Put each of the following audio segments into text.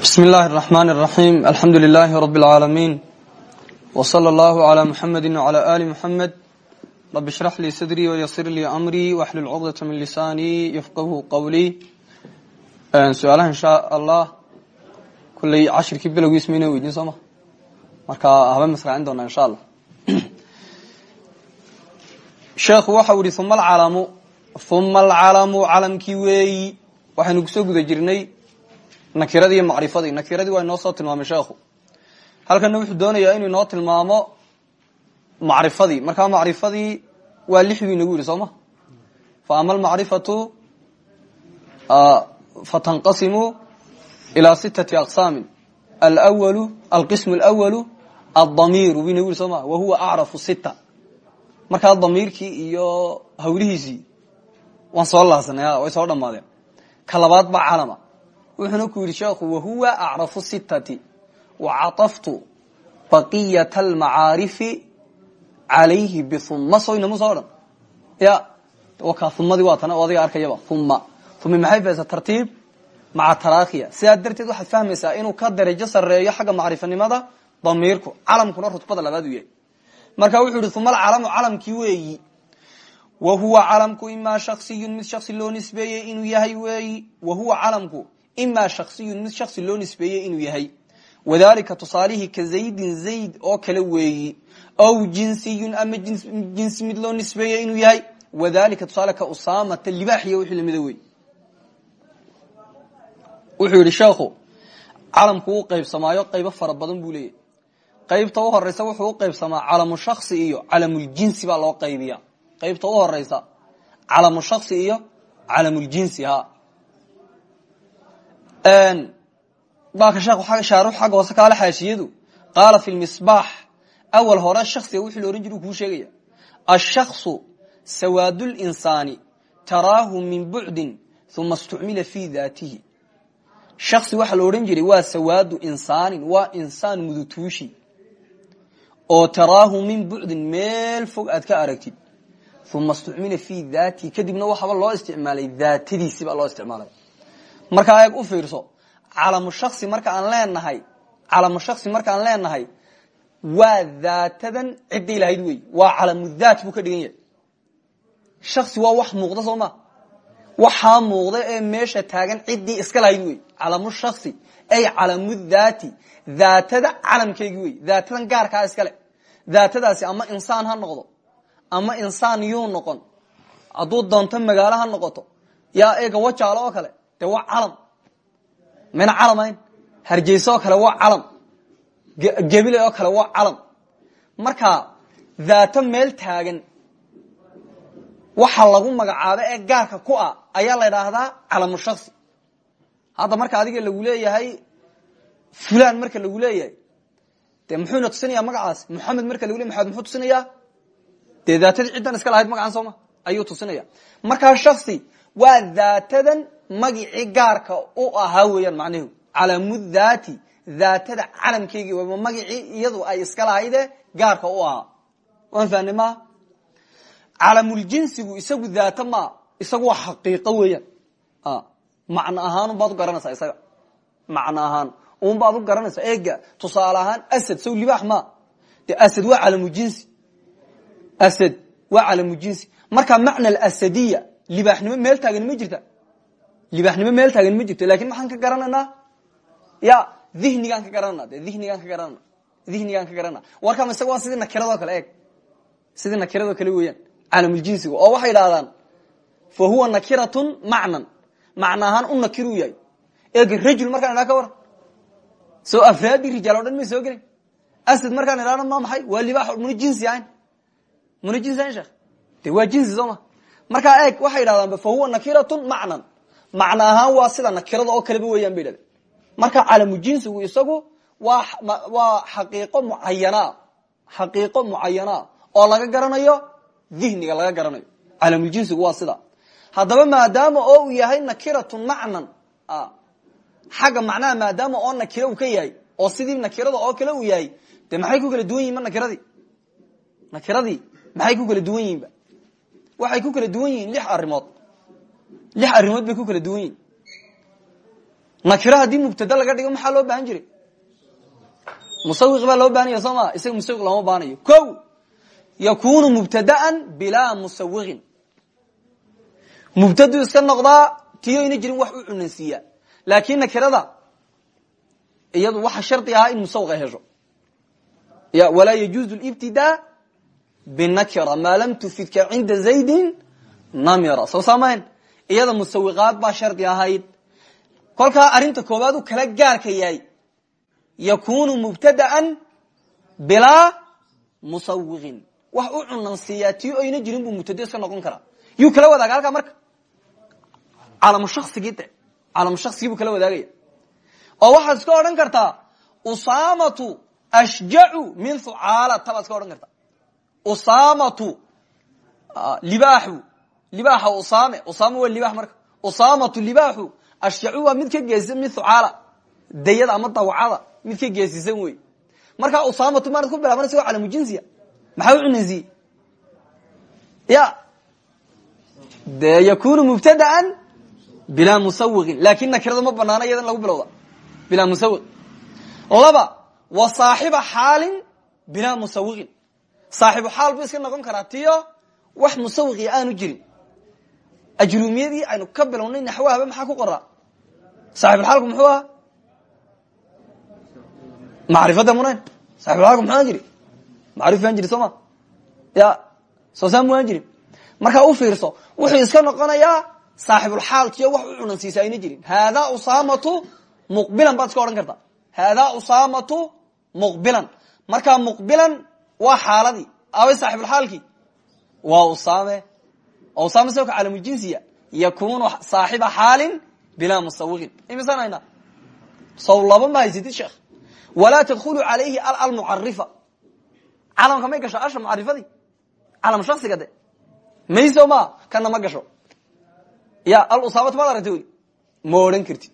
بسم الله الرحمن الرحيم الحمد لله رب العالمين وصلى الله على محمد وعلى آل محمد رب اشرح لي صدري ويسر لي أمري واحلل عقدة من لساني يفقه قولي سؤالها إن شاء الله كل عشر كبير لو اسمينا ويدين سما marka haba masraacin doona insha allah sheekhu waxa uu yihi uma alcalamu uma alcalamu calamkii weeyi waxaynu kusoo guda jirnay nakiradii macrifadii. Nakiradii waa inoo soo tilmaamay sheekhu halkana wuxuu doonayaa inuu inoo tilmaamo macrifadii. Markaa macrifadii waa lix buu inagu yidhi soo ma? Fa ama almacrifatu fatanqasimu ilaa sitati aqsaamin. Alwalu alqismu alwalu aldamiiru buu inagu yidhi soo ma? Wa huwa acrafu sita markaa damiirkii iyo hawlihiisii waan soo laasanay way soo dhammaadeen. Ka labaad baa calama wuxuuna ku yidhi sheekhu wahuwa acrafu sitati wacataftu baqiyata almacaarifi calayhi biuma soynama soo dhan ya wakaa umadii waa tana o adiga arkayaba uma umi maxay faysaa tartiib maca tarakhiya sidaa darteed waxaad fahmaysaa inuu ka darajo sareeyo xagga macrifanimada damiirku calamkuna rutbada labaad u yahay. Marka wuxuu yihi uma alcalamu calamkii weeyi wa huwa calamku imaa shaksiyun mid shaksi loo nisbeeyey inuu yahay weeyi wa huwa calamku imaa shaksiyun mid shaksi loo nisbeeyey inuu yahay. Wadalika tusaalihii ka zaydin zayd oo kale weeyi. Aw jinsiyun ama jinsi mid loo nisbeeyey inuu yahay. Wadalika tusaale ka usaamata libaaxiya wixii lamida wey wuxuu yidhi sheekhu calamku u qaybsamaayo qaybo fara badan buu leeyahy qaybta u horeysa wuxuu u qaybsamaa calamu shaksi iyo calamuljinsi baa loo qaybiya qaybta u horeysa calamu shaksi iyo calamuljinsi ha baa ka sheekh shaarux xagga hoose kaale xaashiyadu. Qaala fi lmisbaax awal hore shaksiga wixii la ohan jira u kuu sheegaya. Ashaksu sawaadu linsaani taraahu min bucdin uma istucmila fi daatihi shaksi waxaa la odhan jiray waa sawaadu insaanin waa insaan mudutuushi. Oo taraahu min bucdin meel fog aad ka aragtid. Uma istucmila fi daatihi kadibna waxaaba loo isticmaalay daatadiisi baa loo isticmaalay markaa eeg u fiirso calamu shaksi marka aan leenahay calamu shaksi marka aan leenahay waa daatadan ciddii lahayd wey waa calamu daat buu ka dhigan yahay. Shaksi waa wax muuqda soo ma? Waxaa muuqda ee meesha taagan ciddii iska lahayd wey calamu shaksi ay calamu daati. Daatada calamkeegi wey daatadan gaarkaa iskale daatadaasi ama insaan ha noqdo ama insaan yuu noqon. Hadduu doonto magaalo ha noqoto yaa eega wajaalo oo kale dee waa calam. Mayna calamayn hargeysa oo kale waa calam. Gebile oo kale waa calam. Marka daato meel taagan waxa lagu magacaabo ee gaarka ku ah ayaa la idhaahdaa calamu shaksi hadda marka adiga lagu leeyahay fulan marka lagu leeyahay dee muxuuna tusinaya magacaas? Moxamed marka lagu ley maxamed muxuu tusinaya dee daatadii ciddan iska lahayd magacan sooma ayuu tusinaya markaa shaksi waa daatadan magicii gaarka u ahaa weeyaan macnahedu calamu daati daatada calamkeygii waa magicii iyadu ay iska lahayde gaarka u ahaa. Waan fahnay maa calamuljinsigu isagu daata maa isagu waa xaqiiqo weeyaan. Macno ahaan unbaad u garanaysaa isaga. Macno ahaan un baad u garanaysaa. Eega tusaale ahaan asad. Saw libaax ma? De asad waa calamujinsi asad waa calamujinsi marka macna alasadiya libaaxnimo meel taagan ma jirta libaaxnimo meel taagan ma jirto laakiin maxaan ka garanaynaa? Ya dihnigaan ka garanana de ka garanana dihnigaan ka garanana warkama isaga waa sidii nakiradoo kale eeg. Sidii nakiradoo kale weeyaan calamuljinsiga oo waxay idhahdaan fa huwa nakiratun macnan. Macna ahaan u nakiru yahay. Eega rajul markaan idhaa ka waran soo afraadii rijaal o dhan may soo gelin. Asad markaan idhahno ma maxay? Waa libaax muna jinsi ahayn. Muna jinsi ahayn sheekh. De waa jinsi soo ma. Eeg waxay idhahdaanba fa huwa nakiratun macnan macno waa sida nakirada oo kaleba weeyaan bay idhahdeen marka calamu jinsigu isagu waa waa xaqiiqo mucayana xaqiiqo mucayana oo laga garanayo dihniga laga garanayo. Calamuljinsigu waa sida. Haddaba maadaama oo uu yahay nakiratun macnan xagga macnaha maadaama oo nakiro uu ka yahay oo sidii nakirada oo kale uu yahay de maxay ku kala duwan yihiin ma nakiradii? Maxay ku kala duwan yihinba waxay ku kala duwan yihiin lix arrimood lix arrimood bay ku kala duwan yihiin nakiro haddii mubtada laga dhigo maxaa loo baahan jiray? Musawiq baa loo bahanaya soo maa isaga musawiq looma baanayo ko yakunu mubtadaan bilaa musawiqin. Mubtadu iska noqdaa tiyo ina jirin wax u cunansiiya laakin nakirada iyadu waxa shardi ahaa in musawiq ay hesho. Ya walaa yajuuzu libtidaa binakira maa lam tufidka cinda zaydin namira. Soo iyada musawiqaad baa shardi ahayd. Kolkaa arrinta koobaad u kala gaarka yahay yakunu mubtadaan bilaa musawiqin. Wax u cunansiiyaa tii oyna jirin buu mubtado iska noqon karaa. Yuu kala wadaaga halkaa marka? Calamu shaksigii de calamu shaksigii buu kala wadaagaya. Oo waxaad iska odhan kartaa usamatu ashjacu min hucaalata baad iska odhan kartaa. Usamatu libaaxu libaaxa usame usame waa libax marka. Usamatu libaaxu ashjacu waa mid ka geesisan min hucaala dayada ama dawcada mid ka geesisan wey markaa usamatu maanad ku bilaabanaysa waa calamu jinsiya maxaa u cunansiye ya. De yakunu mubtadaan bilaa musawiqin laakiin nakirada ma banaana iyada in lagu bilowda. Bilaa musawiq laba wa saaxiba xaalin bilaa musawiqin saaxibu xaal buu iska noqon karaa tiyo wax musawiqiya aanu jirin ajrumiyadii aynu ka bilownay naxwahaba maxaa ku qoraa? Saaxibulxaalku muxuu ahaa? Macrifada munayn. Saaxibulxaalku muxuu aan jiri aan jiri soo ma? Ya soo saa mu aan jirin markaa fiirso wuxuu iska noqonayaa saaxibulxaalkiyo wax u cunansiisa ayna jirin. Haadaa usamatu muqbilan baad iska odhan kartaa. Haadaa usamatu muqbilan. Markaa muqbilan waa xaaladii. Aaway saaxibulxaalkii waa usame usame sawka calamu jinsiya yakunu saaxiba xaalin bilaa musawiqin imisaan haynaa saw laba ma haysatid sheekh walaa tadkhulu calayhi almucarifa calamka may gasho asha mucarifadii calam shaksiga de mayso ma kana ma gasho ya alusaamatu maad aragta weli ma odhan kartid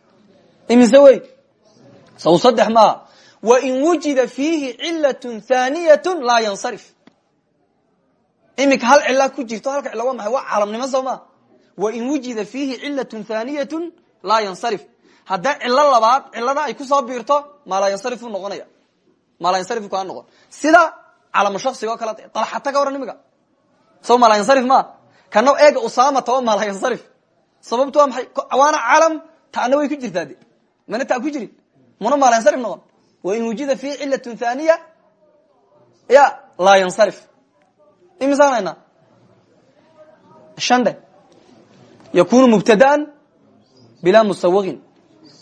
imise wey saw saddex maaha wain wujida fiihi cilatun thaniyatun laa yansarif iminka hal cila ku jirto halka cilo waa maxay? Waa calamnimo soo maa wain wujida fiihi cilatun thaniyatun laa yansarif. Hadday cilo labaad cilada ay ku soo biirto maalaa yansarif u noqonaya. Maalaa yansarif kaa noqon. Sida calamu shaksiga oo kale dalxata ka waran imiga soo maalaa yansarif ma? Kana eega usamata waa maalaa yansarif. Sababtu waa maxay? Waana calam taana way ku jirtaa de mana taa ku jirin. Muna maalaa yansarif noqon. Wain wujida fiihi cilatun thaniya ya laa yansarif imisaan haynaa shan dhe yakunu mubtadaan bilaa musawiqin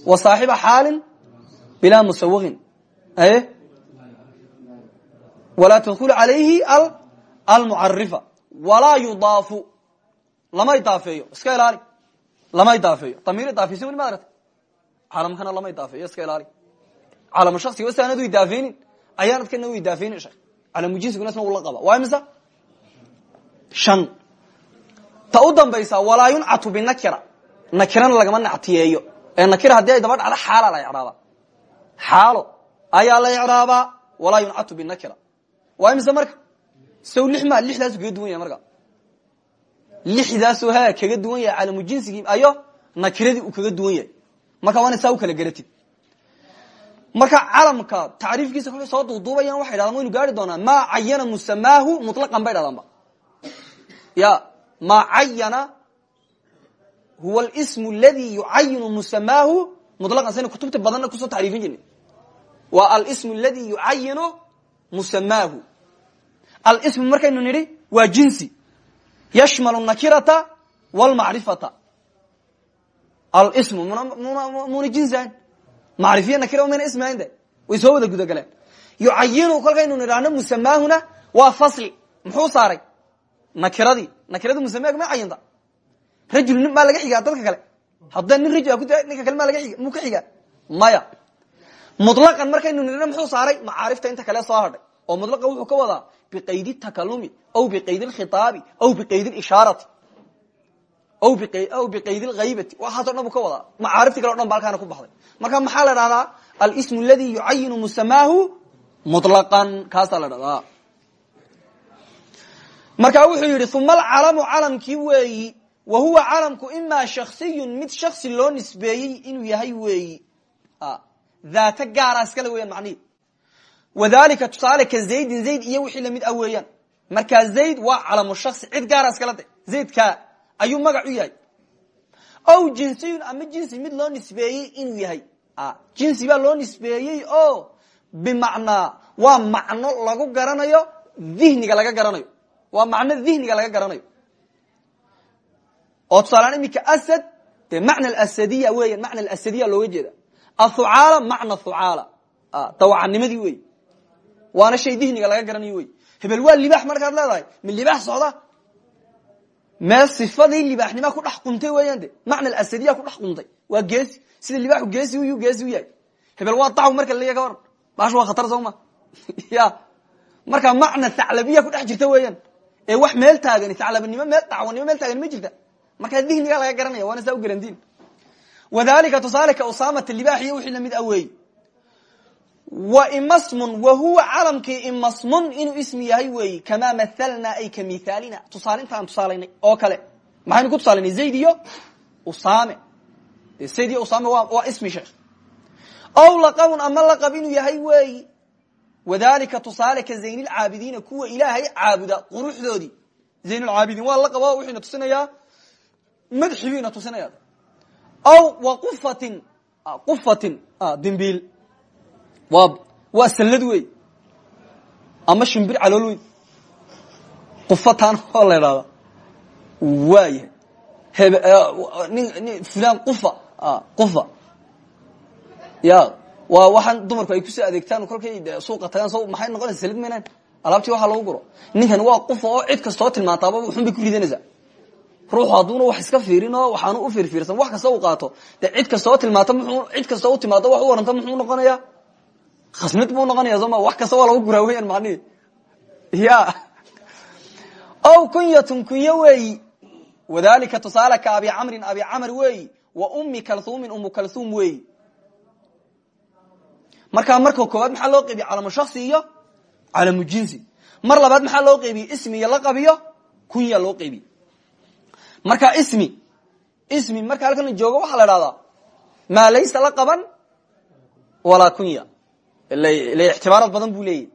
wa saaxiba xaalin bilaa musawiqin aye walaa tadkulu calayhi almucarifa walaa yudaafu. Lama idaafeeyo iska ilaali. Lama idaafeeyo damiir idaafeysa weli ma aragta calamkana lama idaafeeyo iska ilaali. Calamu shaksiga saanad u idaafeynin ayaanadkana u idaafeynin shek calamu jinsiguna isna qaba. Waa imisa shan. Ta u dambaysa walaa yuncatu binakira. Nakirana lagama nactiyeeyo. Ee nakira haddii ay daba dhacdo xaala la icraaba. Xaalo ayaa la icraabaa walaa yuncatu binakira. Waa imise marka? Sow lix ma lixdaasu kaga duwan yahay marka. Lixdaasoo ha kaga duwan yahay calamu jinsigii ayo nakiradii uu kaga duwan yahay. Marka waana saa u kala garatid. Marka calamka tacriifkiisa kolkay soo duuduubayaan waxay dhahdaan waynu gaari doonaa maa cayana musamaahu mutlaqan bay dhahdaanba ya maa cayana huwa alsmu aladi yucayinu musamaahu mutlaqan sayna kutubta badanna ku soo tacriifin jirnay waa alsmu aladi yucayinu musamaahu alsmu markaynu nidhi waa jinsi yashmalu nakirata wlmacrifata alsmu muna jinsihayn macrifiya nakira mayna ismihayn de way soo wada gudagaleen yucayinu kolkaynu nidhaahno musamaahuna waa muxuu saaray nakiradii. Nakirada musamaag ma cayinta rajul nin baa laga xigaa dadka kale. Hadda nin rajul ku ninka kale maa laga xiga muu ka xigaa? Maya. Mutlaqan markaynu nidhno muxuu saaray? Macaarifta inta kale soo hadhay. Oo mutlaqa wuxuu ka wadaa biqayd takalumi aw biqayd lkhitaabi aw biqayd lishaarati aw biqayd lhaybati waxaaso dhan buu ka wadaa. Macaarifti kale o dhan ba halkaana ku baxday. Marka maxaa la dhahdaa alsmu aladi yucayinu musamaahu mutlaqan. Kaasaa la dhahdaa marka wuxuu yidhi uma alcalamu calamkii weeyi wa huwa calamku imaa shaksiyun mid shaksi loo nisbeeyey inuu yahay weeyi. Daata gaara iskale weeyaan macnihi wadalika tusaale ka zayd iyo wixii la mid ah weeyaan. Zayd waa calamu shaksi cid gaara iskala de. Zaydka ayuu magac u yahay. Ow jinsiyun ama jinsi mid loo nisbeeyey inuu yahay. Jinsi baa loo nisbeeyey o bimacnaa waa macno lagu garanayo dihniga laga garanayo waa macno dihniga laga garanayo. Oo tusaaleaan iminka asad dee macna asadiya weyan macna asadiya looga jeeda. Athucaala macna thucaala. Dawacanimadii wey waana shay dihniga laga garanayo wey hebel waa libaax markaad leedahay. Ma libaax socda? Mee sifadii libaaxnima ku dhex quntay weeyaan de macna asadiya ku dhex quntay. Waa geesi. Sida libaaxu geesi u geesi u yahay. Hebel waa daw marka laleya ka waran bash waa khatar soo ma. Ya marka macna thaclabiya ku dhex jirta weeyaan ee wax meel taagani thaclabanimo meel dacwanimo meel taagani ma jirta. Markaa dihniga laga garanaya waana saa u garantiin wadalika tusaale ka usamata libaax iyo wixii la mid aweey wa imasmun wa huwa calamkii imasmun inuu ismi yahay weeyi kamaa mathalna ay ka mithaalina. Tusaalintaan tusaalaynay oo kale. Maxaynu ku tusaalaynay? Zayd iyo usame zayd iyo usame wa waa ismi sheekh. Ow laqabun ama laqab inuu yahay weeyi wadalika tusaale ka zaynilcaabidiina kuwa ilaahay caabuda quruxdoodii. Zaynulcaabidiin waa laqaba wuxuuna tusinayaa madxi buyna tusinaya ow wa qufatin qufatin dimbiil waa waa sallad wey ama shimbir calool wey qufatan oo la idhahda waayahay heb nin fulan qufa qufa. Ya waa waxaan dumarku ay ku soo adeegtaan kolkay de suuqa tagaan so maxay noqonaysa salid maynaan alaabtii waxaa lagu guro. Ninkan waa qufa oo cid kastoo tilmaantaaba xun bay ku ridanaysaa ruuxu hadduuna wax iska fiirin oo u fiirfiirsan wax kasta u qaato. Cid kastoo tilmaata mxuu cid kastoo u timaado wax waranta muxuu noqonaya? Khasmid buu noqonaya sooma wax kasta lagu guraa weyan macnihi ya ow kunyatun kunyo weeyi wadalika abi camrin abi camr weeyi wa umi kalhuumin umu kalhuum weeyi markaa marka koowaad maxaa loo qeybiye calamu shaksi iyo calamu jinsi. Mar labaad maxaa loo qeybiyey ismi iyo laqab iyo kunya loo qeybiye marka ismi ismi marka halkan la joogo waxaa la dhahdaa maa laysa la qaban walaa kunya ila ictibaarad badan buu leeyahy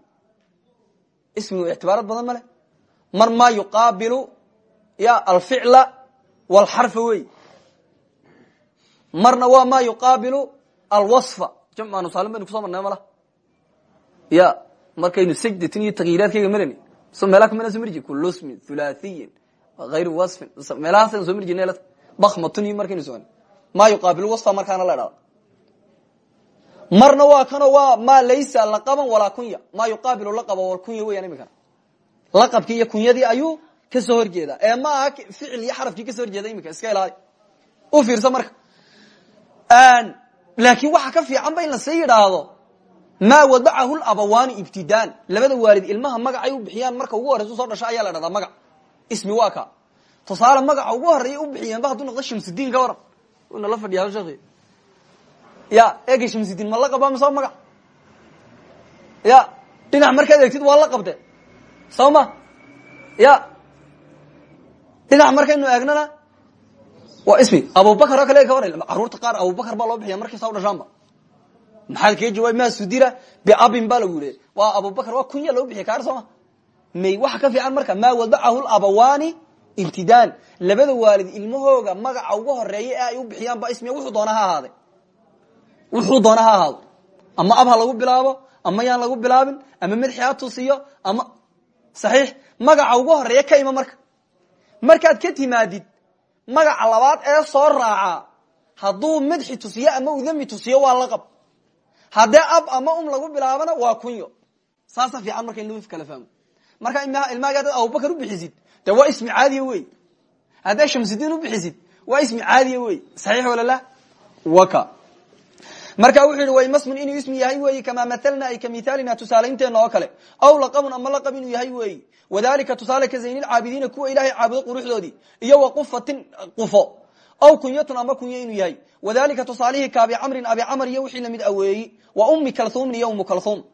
ismigu ictibaarad badan ma mar maa yuqaabilu ya alficla walxarfa wey marna waa ma yuqaabilu alwaصfa jamca nusaalin baynu kuso marnay mala. Ya markaynu sajdatin iyo takyiiraadkayga marani so meelaha kamana soo marji kulu smin thulaathiyin ayru waصfin meelahaasaynu soo mari jirnay bakmatun iyo markaynu so ma yuqaabilu wasfa markaana la dhahda marna waa kano waa ma laysa laqaban walaa kunya. Ma yuqaabilu laqaba walkunya weyan imikana laqabkii iyo kunyadii ayuu ka soo horjeedaa. Ee ma aha ficil iyo xarafkii ka soo horjeeda imika iska ilaali u fiirsa marka laakiin waxa ka fiican ba in la sii yidhaahdo. Maa wadacahu labawaani ibtidaan. Labada waalid ilmaha magacay u bixiyaan marka ugu horeysa soo dhasho ayaa la dhahdaa magac. Ismi waa tusaale magaca ugu horreeya u bixiyeenba hadduu noqdo shamsudiin ka waran. La fadhiyaa sheekhi ya ega shamsudiin ma la qaba mise magac? Ya dhinac markaad eegtid waa la qabde. Soo ma? Ya dhinac markaynu eegnana waa ismi. Abubakar kale ka waran carruurta qaar abubakar baa loo bixiya markasta u dhashaanba maxaad kaga jawaab ma sudira biabin baa lagu yihi waa abubakar waa kunya loo bixiya kaar sooma. May waxa ka fiican marka maa wadacahu labawaani ibtidaan. Labada waalid ilmahooga magaca ugu horreeya ee ay u bixiyaan ba ismiya wuxuu doona ha wuxuu doona ha ama ab lagu bilaabo ama yaan lagu bilaabin ama madaxi ha ama saxiix. Magaca ugu horreeya ka ima marka. Markaad ka timaadid magaca labaad ee soo raaca hadduu madxi tusiyo ama udami tusiyo waa laqab haddee ab ama um lagu bilaabana waa kunyo. Saasa fiican marka in lagu kala fahmo. Marka ilmaaga hadaad abubakar ubixisid de waa ismi caadiya wey haddaad shamsudiin ubixisid waa ismi caadiya wey saxiix walala waka marka wuxuu yihi waymasmun inuu ismi yahay weyi kamaa mathalna ay ka oo kale. Aw laqabun ama laqab yahay weyi wadalika tusaale ka zaynilcaabidiina kuwa ilahay caabudo quruxdoodii. Iyo wa qufo. Aw kunyatun ama inuu yahay. Wadalika tusaalihii ka abi camrin abi camr iyo la mid aweeyi wa ummi kalhuumin iyo umu kalhuum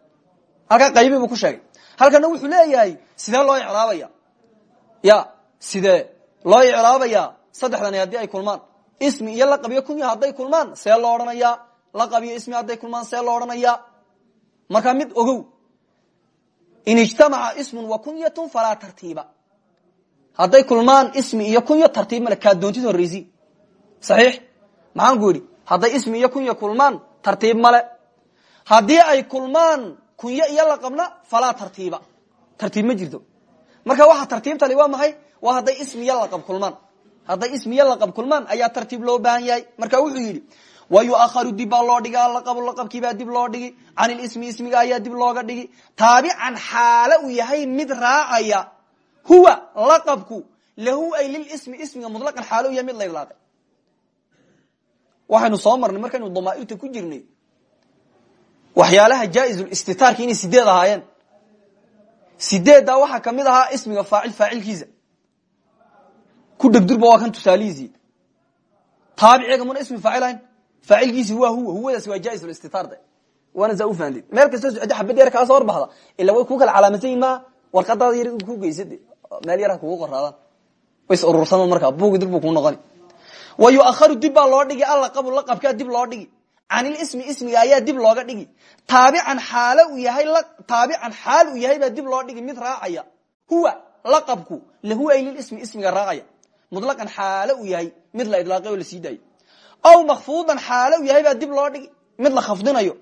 halkaa qaybi buu ku sheegay. Halkana wuxuu leeyahay sidee loo icraabaya ya sidee loo icraabaya saddexdani haddii ay kulmaan. Ismi iyo laqab iyo kunya hadday kulmaan see loo odhanayaa laqab iyo ismi hadday kulmaan see loo odhanayaa? Markaa mid ogow? In ijtamaca ismun wa kunyatun falaa tartiiba. Hadday kulmaan ismi iyo kunyo tartiib male kaa doontid horreysi saxiix? Maxaan ku yidhi? Hadday ismi iyo kunya kulmaan tartiib male. Haddii ay kulmaan kunyo iyo laqabna falaa tartiiba. Tartiib ma jirto. Marka waxa tartiibtani waa maxay? Waa hadday ismiyo laqab kulmaan. Hadday ismiyo laqab kulmaan ayaa tartiib loo baahan yahay. Marka wuxuu yidhi wa yuaharu dib baa loo dhigi alaqabu laqabkiibaa dib loo dhigi can ilismi ismiga ayaa dib looga dhigi taabican xaale uu yahay mid raacaya huwa laqabku lahu ay lilismi ismiga mutlaqan xaalo u yahay mid la idlaaqay waxaynu soo marnay markaynu damaairta ku jirnay waxyaalaha jaa-izulistitaarki inay sideed ahaayeen sideeddaa waxaa ka mid ahaa ismiga faacil faacilkiisa ku dhegdurba waa kan tusaalihiisii taabiciga muna ismi faacil faacilkiisi waa huwa huwadaas waa jaa-izulistitaar de. Waana saa ufahanteed meel kastoo socda xabad yar kaa soo horbaxda. Ila way ku kala calaamadsan yihiin maa warqadaada yar ku geysade meel yar ha kugu qoraadaan ways urursama markaa buugi dib buu kuu noqoni. Wa yuaharu dib baa loo dhigi alaqabu laqabkaa dib loo dhigi. Canilismi ismiga ayaa dib looga dhigi. Taabican xaal uu yahay taabican xaal uu yahay baa dib loo dhigi mid raacaya. Huwa laqabku lahu ay lilismi ismiga raacaya. Mutlaqan xaale uu yahay mid la idlaaqay oo la sii daayo aw makfuudan xaale uu yahay baa dib loo dhigi. Mid la khafdinayo.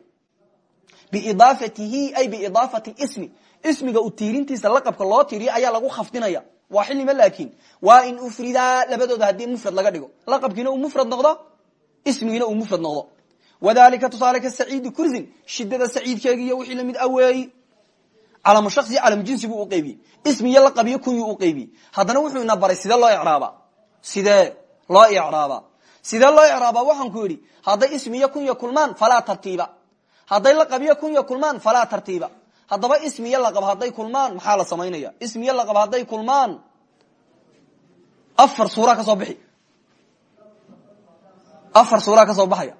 Biidaafatihi ay biidaafati ismi. Ismiga u tiirintiisa laqabka loo tiiriyo ayaa lagu khafdinaya. Waa xilima laakin waa in ufridaa labadooda haddii mufrad laga dhigo. Laqabkiina uu mufrad noqdo ismigiina uu mufrad noqdo. Wadalika tusaale ka saciidi kursin shidada saciidkeegi iyo wixii la mid aweeyi calamu shaksi calamu jinsi buu uqeybiyey ismi iyo laqabiyo kunyuu uqeybiyey haddana wuxuu ina baray sidee loo icraaba. Sidee loo icraaba sidee loo icraaba waxaan ku yidhi hadday ismi iyo kunya kulmaan falaa tartiiba. Hadday laqabiyo kunya kulmaan falaa tartiiba. Haddaba ismi iyo laqab hadday kulmaan maxaa la samaynaya? Ismi iyo laqab hadday kulmaan afar suura ka soo bixi. Afar suura ka soo baxaya.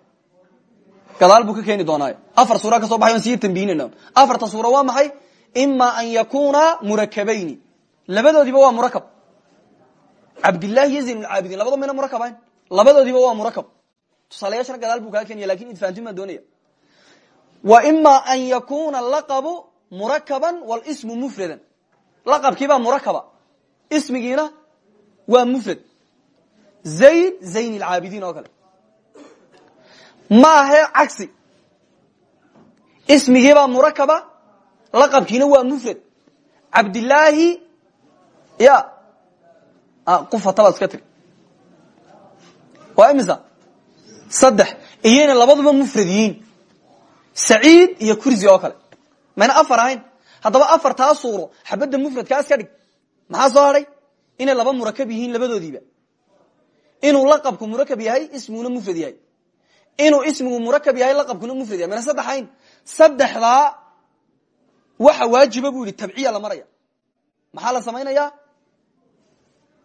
Gadaal buu ka keeni doonaayo. Afar suura ka soo baxay on sii tambihinayna afarta suura waa maxay? Ima an yakuna murakabayni. Labadoodiiba waa murakab cabdillahi iyo zayn lcaabidiin labado mayna murakab ahayn labadoodiiba waa murakab. Tusaalayaashana gadaal buu kaa keenaya laakiin idfahantin baan doonaya wa ima an yakuna laqabu murakaban walismu mufradan. Laqabkiibaa murakaba. Ismigiina waa mufrad. Zayd zayn lcaabidiin oo kale. Maahe cagsi. Ismigiibaa murakaba laqabkiina waa mufrad. Cabdillaahi ya qufataba iska tiri waa imisa? Saddex. Iyayna labaduba mufrad yihiin. Saciid iyo kursi oo kale. Mayna afar ahayn. Haddaba afartaa suuro xabadda mufradkaas ka dhig. Maxaa soo hadhay inay laba murakab yihiin labadoodiiba inuu laqabku murakab yahay ismiguna mufrad yahay. Inuu ismigu murakab yahay laqabkuna mufrad yahay. Mayna saddex ahayn. Saddexdaa waxa waajiba bu yihi tabciya la maraya. Maxaa la samaynaya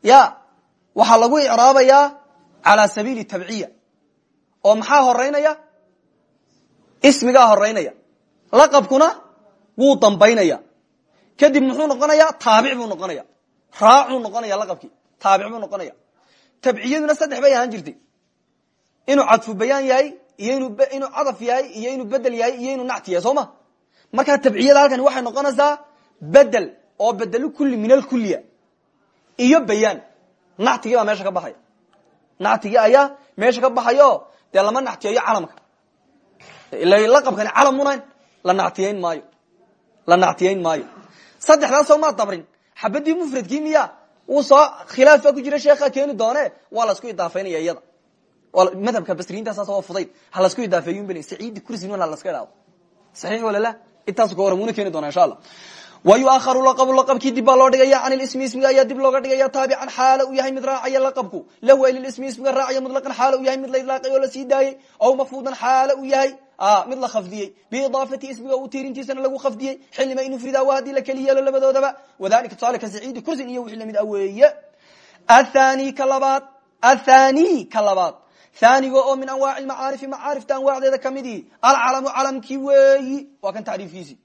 ya calaa sabiili tabciya. Oo maxaa horeynaya ismigaa horeynaya laqabkuna wuu dambaynaya. Kadib muxuu noqonaya? Taabic buu noqonaya. Raacuu noqonaya laqabkii. Taabic buu noqonaya. Tabciyaduna saddex bay ahaan jirtay. Inuu cadfu bayaan yahay iyo inuu cadaf yahay iyo inuu bedel yahay iyo inuu nacti yahay soo ma markaa tabciyada halkani waxay noqonaysaa bedel oo bedelu kuli min alkuliya iyo bayaan. Nactigii baa meesha nactigii ayaa meesha ka baxayo. Dee lama nactiyeeyo calamka. Laqabkani calam munayn la nactiyeyn maayo. La nactiyeyn maayo. Saddexdaas soo maa dabrin. Xabadii mufradkii miya wuu soo khilaafa ku jira sheekha keeni doone waa lasku idaafeynaya iyada. Madhabka basriintaas waa fudayd. Ha lasku idaafeeyo bel saciidi kursin ha laska idhaado saxiix wala la? Intaas ka waramuna keeni doona insha allah wa yuaharu laqabu laqabkii dib baa loo dhigaya can ilismi ismiga ayaa dib looga dhigaya taabican xaala uu yahay mid raacaya laqabku lahu ay lilismi ismiga raacaya mutlaqan xaala uu yahay mid la idlaaqay oo la sii daayey aw mafruudan xaala uu yahay mid la khafdiyey biidaafati ismiga u tiirintiisana lagu khafdiyey xilima in ufrida waa haddii la keli yeelo labadoodaba wadalika tusaale ka saciidi kursin iyo wixii la mid a weeye athani ka labaad athani ka labaad thaniga oo min anwaaci macaarifi macaarifta anwaacdeeda kamidii alcalamu calamkii weeyi waa kan tacriifkiisi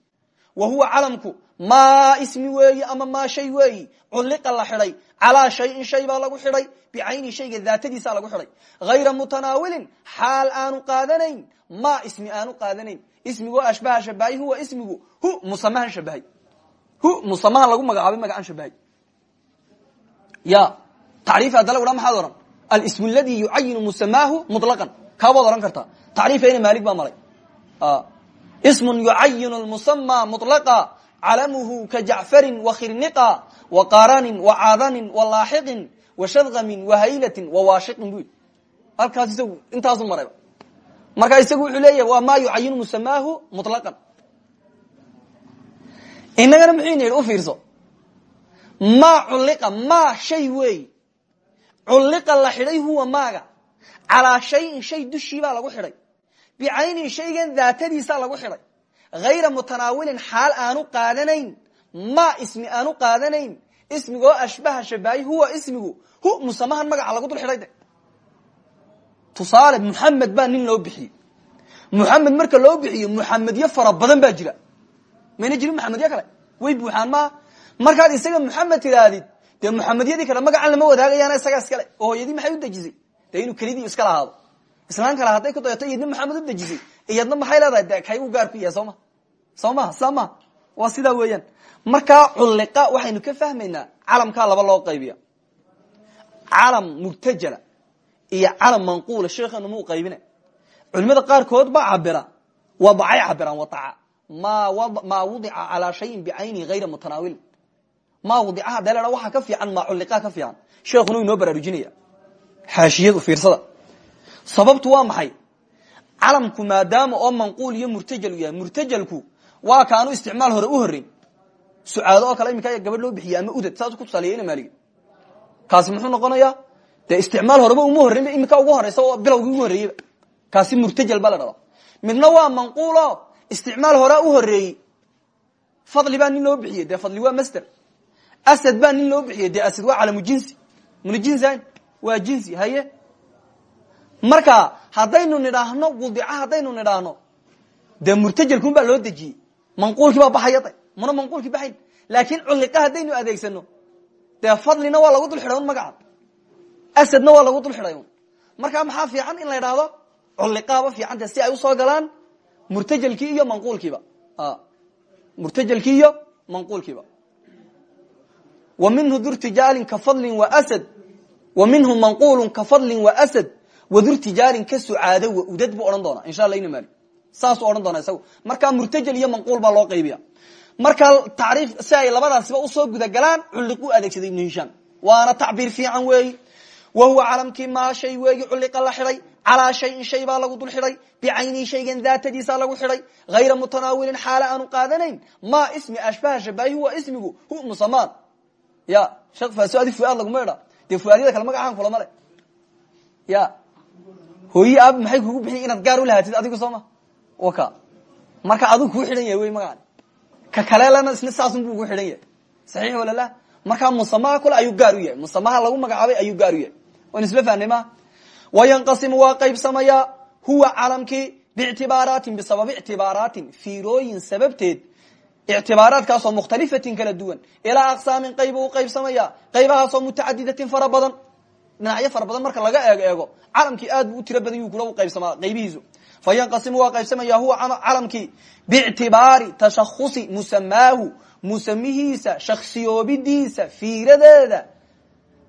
wa huwa calamku maa ismi weeyi ama maa shay weeyi. Culliqa la xidhay calaa shayin shay baa lagu xidhay bicayni shayga daatadiisa lagu xidhay hayra mutanaawilin. Xaal aanu qaadanayn. Ma ismi aanu qaadanayn. Ismigoo ashbaha shabahay huwa ismigu. Hu musamahan shabahay hu musamahan lagu magacaabay magacaan shabahay ya tacriif hadda lagu dha maxaad ohan alsm aladi yucayinu musamaahu mulaqan kaabaad ohan kartaa tacriifayna maalik baa maray ismun yucayinu lmusama mulaqa calamuhu ka jacfarin wakhirniqa waqaranin wacaadanin walaaxiqin washadqamin wahaylatin halkaas isagu intaasu marayba. Markaa isagu wuxuu leeyahay waa ma yucayinu musamaahu mulaqan inagana muxuu u fiirso. Ma culliqa ma shay weey. Culliqa la xidhay huwa maaga. Calaa shayin shay dushii baa lagu xidhay. Bicaynin shaygan daatadiisaa lagu xidhay hayra mutanaawilin xaal aanu qaadanayn ma ismi aanu qaadanayn ismigoo ashbaha shabahay huwa ismigu hu musamahan magaca lagu dul xidhay de tusaale muxamed baa nin loo bixiyey muxamed marka loo bixiyo muxamedyo fara badan baa jira mayna jirin muxamedyo kale way buuxaan maa markaad isaga muxamed tidaahdid dee muxamedyadii kale magacan lama wadaagayaana isagaa iskale oo hooyadii maxay u dejisay dee inuu kelidii hadday ku dayato iyadna maxamed u dejisay iyadna maxay leedahay de kaygu gaar ku yahay soo ma soo maha saa maha waa sidaa weeyaan. Markaa culliqa waxaynu ka fahmaynaa calamkaa laba loo qaybiya calam murtajala iyo calam manquula sheekheenu muu qaybina culimada qaarkood baa cabira wadacay cabiraan wadaca ma maa wudica calaa shayin bicayni hayra mutanaawilin ma wadica hadee la waxaa ka fiican maa culliqa ka fiican. Sheekuna inoo baraarujinaya. Xaashiyadu fiirsada. Sababtu waa maxay? Calamku maadaama oo manquul iyo murtajal yahay murtajalku waa kaanu isticmaal hore u horeyn sucaado oo kale iminka gabadh loo bixiya ama udad saas ku tusaaleeyena maalig kaasi muxuu noqonayaa dee isticmaal horeba uma horreynba iminka ugu horeysa oo bilowgii ugu horreeyeyba kaasi murtajal baa la dhahdaa midna waa manquulo isticmaal horea u horeeyey fadli baa nin loo bixiyey dee fadli waa master. Asad baa nin loo bixiyey dee asad waa calamu jinsi. Muna jinsian waa jinsi haye? Marka haddaynu nidhaahno wudica haddaynu nidhaahno dee murtajalkun baa loo dejiyey manquulkii baa baxaya de muna manquulkii baxayn. Laakin culliqa haddaynu adeegsano dee fadlina waa lagu dul xidhay un magaca. Asadna waa lagu dul xidhay markaa maxaa fiican in la idhaahdo culliqaaba fiicanta si ay u soo galaan murtajalkii iyo manquulkiiba murtajalkii iyo manquulkiiba wa minhu durtijaalin ka fadlin wa sad wa minhu manquulun ka fadlin wa sad wadurtijaalin ka sucaado wa udad buu odhan doonaa. Insha saasuu odhan doonaa isagu. Markaa murtajal iyo manquul baa loo qaybiya markaa tacriif si ay labadaasiba u soo gudagalaan culliqu adeegsaday ibnu hishaam waana tacbiir fiican weeyi wa huwa calamkii maa shay weegi culliqa la xidhay. Calaa shayin shay baa lagu dul xidhay. Bicaynihi shaygan daatadiisa lagu xidhay. Hayra mutanaawilin xaala aanu qaadanayn. Ma ismi ashbaha shabahi huwa ismigu hu musamaan ya shek faso adi fuaad laguma idha. Dee fuaadyada kale magacahan kulama le ya. Hooyi aab maxay kugu bixiy inaad gaar u lahaatid adigu soo ma waka. Marka adigu kuu xidhan yahay wey magacan ka kalelana isna saasun bu ugu xidhan yahay. Saxiix walala markaa musamaha kule ayuu gaar u yahay. Musamaha lagu magacaabay ayuu gaar u yahay. Waynu isla fahnay ma. Wayanqasimu waa qaybsamayaa huwa calamkii biictibaaraatin bisababi ictibaaraatin fiirooyin sababteed. Ictibaaraadkaasoo mukhtalifatin kala duwan. Ilaa aqsaamin qayb u qaybsamaya. Qaybahaasoo mutacadidatin fara badan dhinacyo fara badan marka laga eego eego. Calamkii aad bu u tiro badan yuu kula qaybsamaa qaybihiisu. Fayanqasimu waa qaybsamaya huwa calamkii. Biictibaari tashakusi musamaahu musamihiisa shaksiyoobidiisa fiiradeeda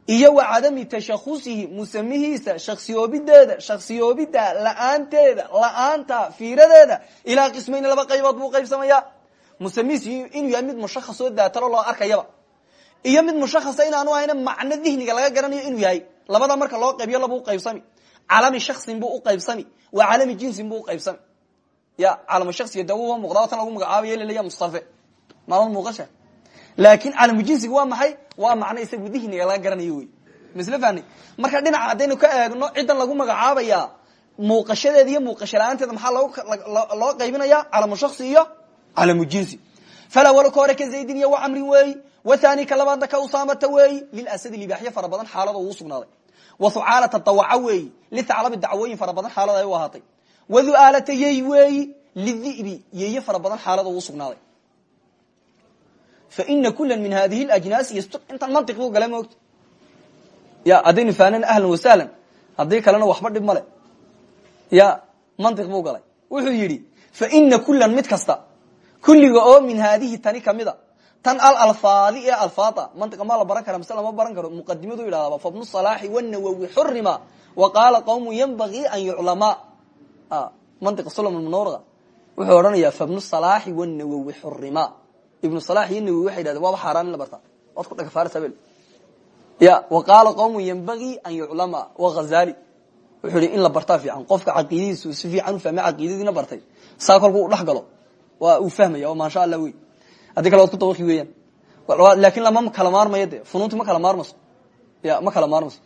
iyo wa cadami tashakusihi musamihiisa shaksiyoobideeda shaksiyoobida la'aanteeda la'aanta fiiradeeda. Ilaa qismayni laba qaybood buu qaybsamaya musamihiis inuu yahay mid mushakasoo daatalo loo arkayaba. Iyo mid mushakasa inaanu ahayna macno dihniga laga garanayo inuu yahay labada marka loo qaybiyo labuu qaybsami. Calami shaksin buu uqaybsami wa calami jinsin buu uqaybsami ya calamu shaksiga de wa muuqdaa tan lagu magacaabayo laleya mustafe maalad muuqasha? Laakin calamu jinsiga waa maxay? Waa macno isagu dihniga laga garanayo wey masle fahni marka dhinaca haddaynu ka eegno ciddan lagu magacaabaya muuqashadeeda iyo muuqasho la'aanteeda maxaa loo qaybinaya calamu shaksi iyo calamu jinsi. Falawal ka hore ka zaydin iyo wacamrin weeyi wathani ka labaadna ka usaamata weeyi lilasadi libaaxyo fara badan xaalado uu sugnaaday. Wathucaalata dawaca weeyi lithaclabi dacwooyin fara badan xaalada ay u ahaatay. Wathu'aalata yey weeyi lidi'bi yeeye fara badan xaalada uu sugnaaday. Faina kula min hadihi ajnaasi intan mantiq bu gala moogta ya haddaynu fahnana ahlan wasahlan haddii kalena waxba dhib male ya mantiq buu galay. Wuxuu yidhi fa ina kulan tan alalfaadi ee alfaada mantiqa maa la baran kara mise lama baran karo muqadimadu yidhahdaba fabnu salaaxi wanawowi xurima wa qaala qawmu yanbagii an yuclama. Mantiqa solomon mnorga wuxuu odhanayaa fabnu salaaxi wanawowi xurima ibnu salax iyo nawowi waxay yidhahdeen waaba xaaraan in la bartaa waad ku dhagafaarasabel ya wa qaala qawmu yanbagii an yuclama wa ghazali. Wuxuu ihi in la bartaa fiican qofka caqiidadiisu si fiican u fahmay caqiidadiina bartay saa kolku u dhex galo waa uu fahmaya oo maasha allah wey haddii kale waad ku dawaqi weeyaan laakin lama kala maarmayo de funuunti ma kala maarmayso. Ya ma kala maarmayso.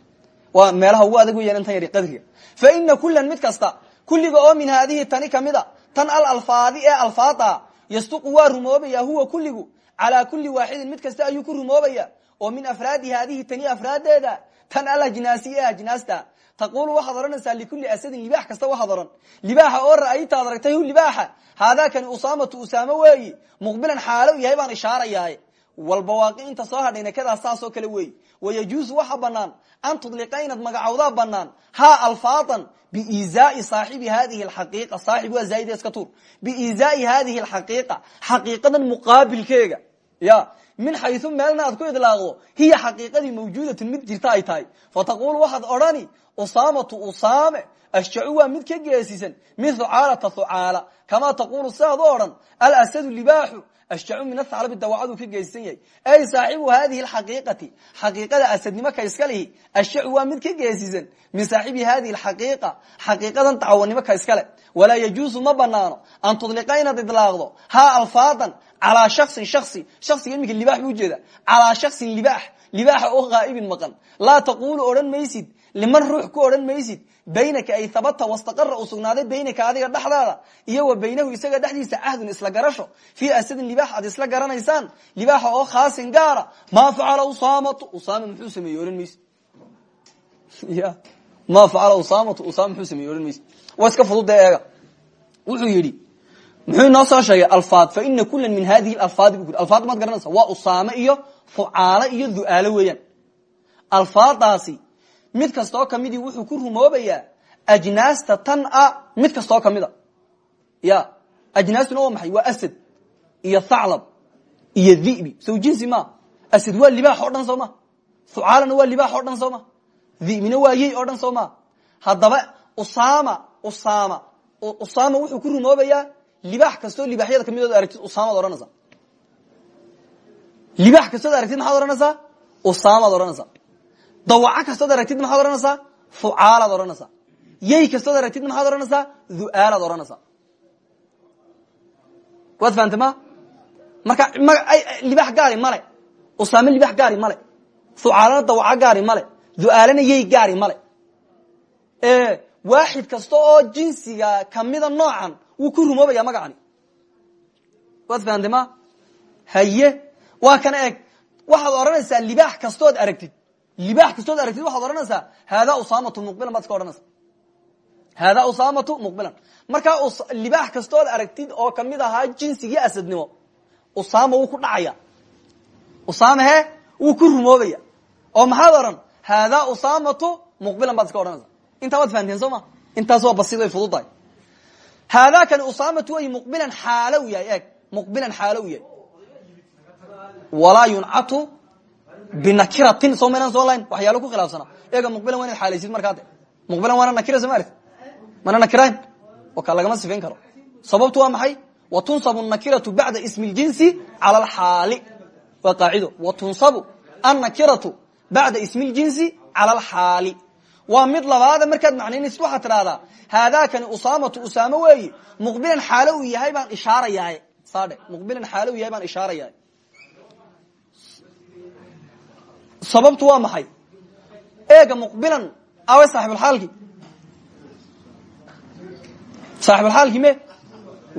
Waa meelaha ugu adag weyan intan yari qadriga. Fa ina kulan mid kasta kulliga oo min haadihi tani kamida tan alalfaadi ee alfaada yastuqu waa rumoobaya huwa kulligu calaa kuli waaxidin mid kasta ayuu ku rumoobaya. Oo min afraadi haadihi tani afraadeeda tan alajnaasi ee ajnaasta taqulu waxaad odhanaysaa likuli asadin libaax kasta waxaad odhan libaaxa oo ra'aytaad aragtay hu libaaxa. Haadaakani usaamatu usaamo weeyi. Muqbilan xaalo yahay baan ishaarayahay walbawaaqi inta soo hadhayna kadaas saasoo kale weeyi. Wayajuusu waxa banaan an tudliqa inaad magacowdaa banaan ha alfaadan biizaai saaxibi hadihi alxaqiiqa. Saaxib waa zaaid iska tuur. Biizaai hadihi alxaqiiqa. Xaqiiqadan muqaabilkeega. Ya min xayu meelna aad ku idlaaqdo hiya xaqiiqadii mawjuudatun mid jirta ay tahay. Fataqulu waxaad odhani usaamatu usaame ashjacu waa mid ka geesisan min hucaalata hucaala kamaa taqulu sidaad u odhan alasadu libaaxu ashjacu min athaclabi dawacaduu ka geesisan yahay ay saaxibu hadihi alxaqiiqati xaqiiqada asadnimo ka iska lihi ashjacu waa mid ka geesisan min saaxibi hadihi alxaqiiqa xaqiiqadan dacwanimo ka iskale walaa yajuusu ma banaano an tudliqa inaad idlaaqdo ha alfaadan calaa shaksin shaksi shaksiga iminka libaax buu ujeeda calaa shaksin libaax libaaxa oo haa'ibin maqan. Laa taqulu odhan maysid. Liman ruux ku odhan maysid. Baynaka ay habata wastaqara uu sugnaaday baynaka adiga dhexdaada iyo wa baynahu isaga dhexdiisa cahdun isla garasho. Fii asadin libaax aad isla garanaysaan. Libaaxa oo khaasin gaara. Maa facala usaamatu. Usaama muxuu sameeyey odhan maysid. Maa facala usaamatu. Usaama muxuu sameeyey odhan maysid muxuu inoo soo sheegay alfaad? Fa ina kula min hadihi alfaadi bu alfaad maad garanaysa waa usaame iyo fucaalo iyo du'aalo weeyaan. Alfaadaasi mid kastoo kamidii wuxuu ku rumoobayaa ajnaasta tan a mid kastoo kamida ya ajnaastuna waa maxay? Waa asad iyo thaclab iyo dhibi. Sow jinsi ma asad waa libaax oo dhan soo ma? Waa libaax oo dhan soo ma? Waa yey oo dhan soo ma? Haddaba usama usama usama wuxuu ku rumoobayaa libaax kastoo libaaxyada kamidood aragtid usaamaad odhanaysaa libaax kastood aragtid maxaad odhanaysaa usaamaad odhanaysaa dawaco kastood aragtid maxaad odhanaysaa fucaalaad odhanaysaa yey kastood aragtid maxaad odhanaysaa du'aalaad odhanaysaa waad fahamtay ma? Marka libaax gaari male usaame libaax gaari male fucaalana dawaco gaari male du'aalana yey gaari male waaxid kasta oo jinsiga kamida noocan wuu ku rumoobaya magacani waad fahamtay haye waa kana eg. Waxaad odhanaysaa libaax kastood aragtid. Libaax kastood aragtid waxaad odhanaysaa haadaa usaamatu muqbilan baad iska odhanaysaa. Haadaa usaamatu muqbilan. Markaa libaax kastood aragtid oo ka mid ahaa jinsigii asadnimo usaama wuu ku dhacaya. Usaama he wuu ku rumoobaya oo maxaad odhan haadaa usaamatu muqbilan baad iska odhanaysaa. Intaa waad fahamteen soo ma? Intaas waa basid ay fudud tahay haadakani usaamatu way muqbilan xaalo u yahay eeg muqbilan xaalo u yahay walaa yuncatu binakiratin soo maynaan soo layn waxyaalo ku khilaafsana eega muqbilan waa inaad xaalaysid markaa de muqbilan waana nakira soo maarti mana nakirayn oo ka lagama sifayn karo sababtu waa maxay wa tunsabu nakiratu bacda ismi ljinsi cala alxaali waa qaacido wa tunsabu annakiratu bacda ismi ljinsi cala alxaali waa mid labaada markaad macnaynaysid waxaad tidhahdaa haadaakani usaamatu usaamo weeyi muqbilan xaalo yahay baan ishaarayahay saadhe muqbilan xaalo uu yahay baan ishaarayahay sababtu waa maxay? Eega muqbilan awe saaxibulxaalki. Saaxibulxaalki me?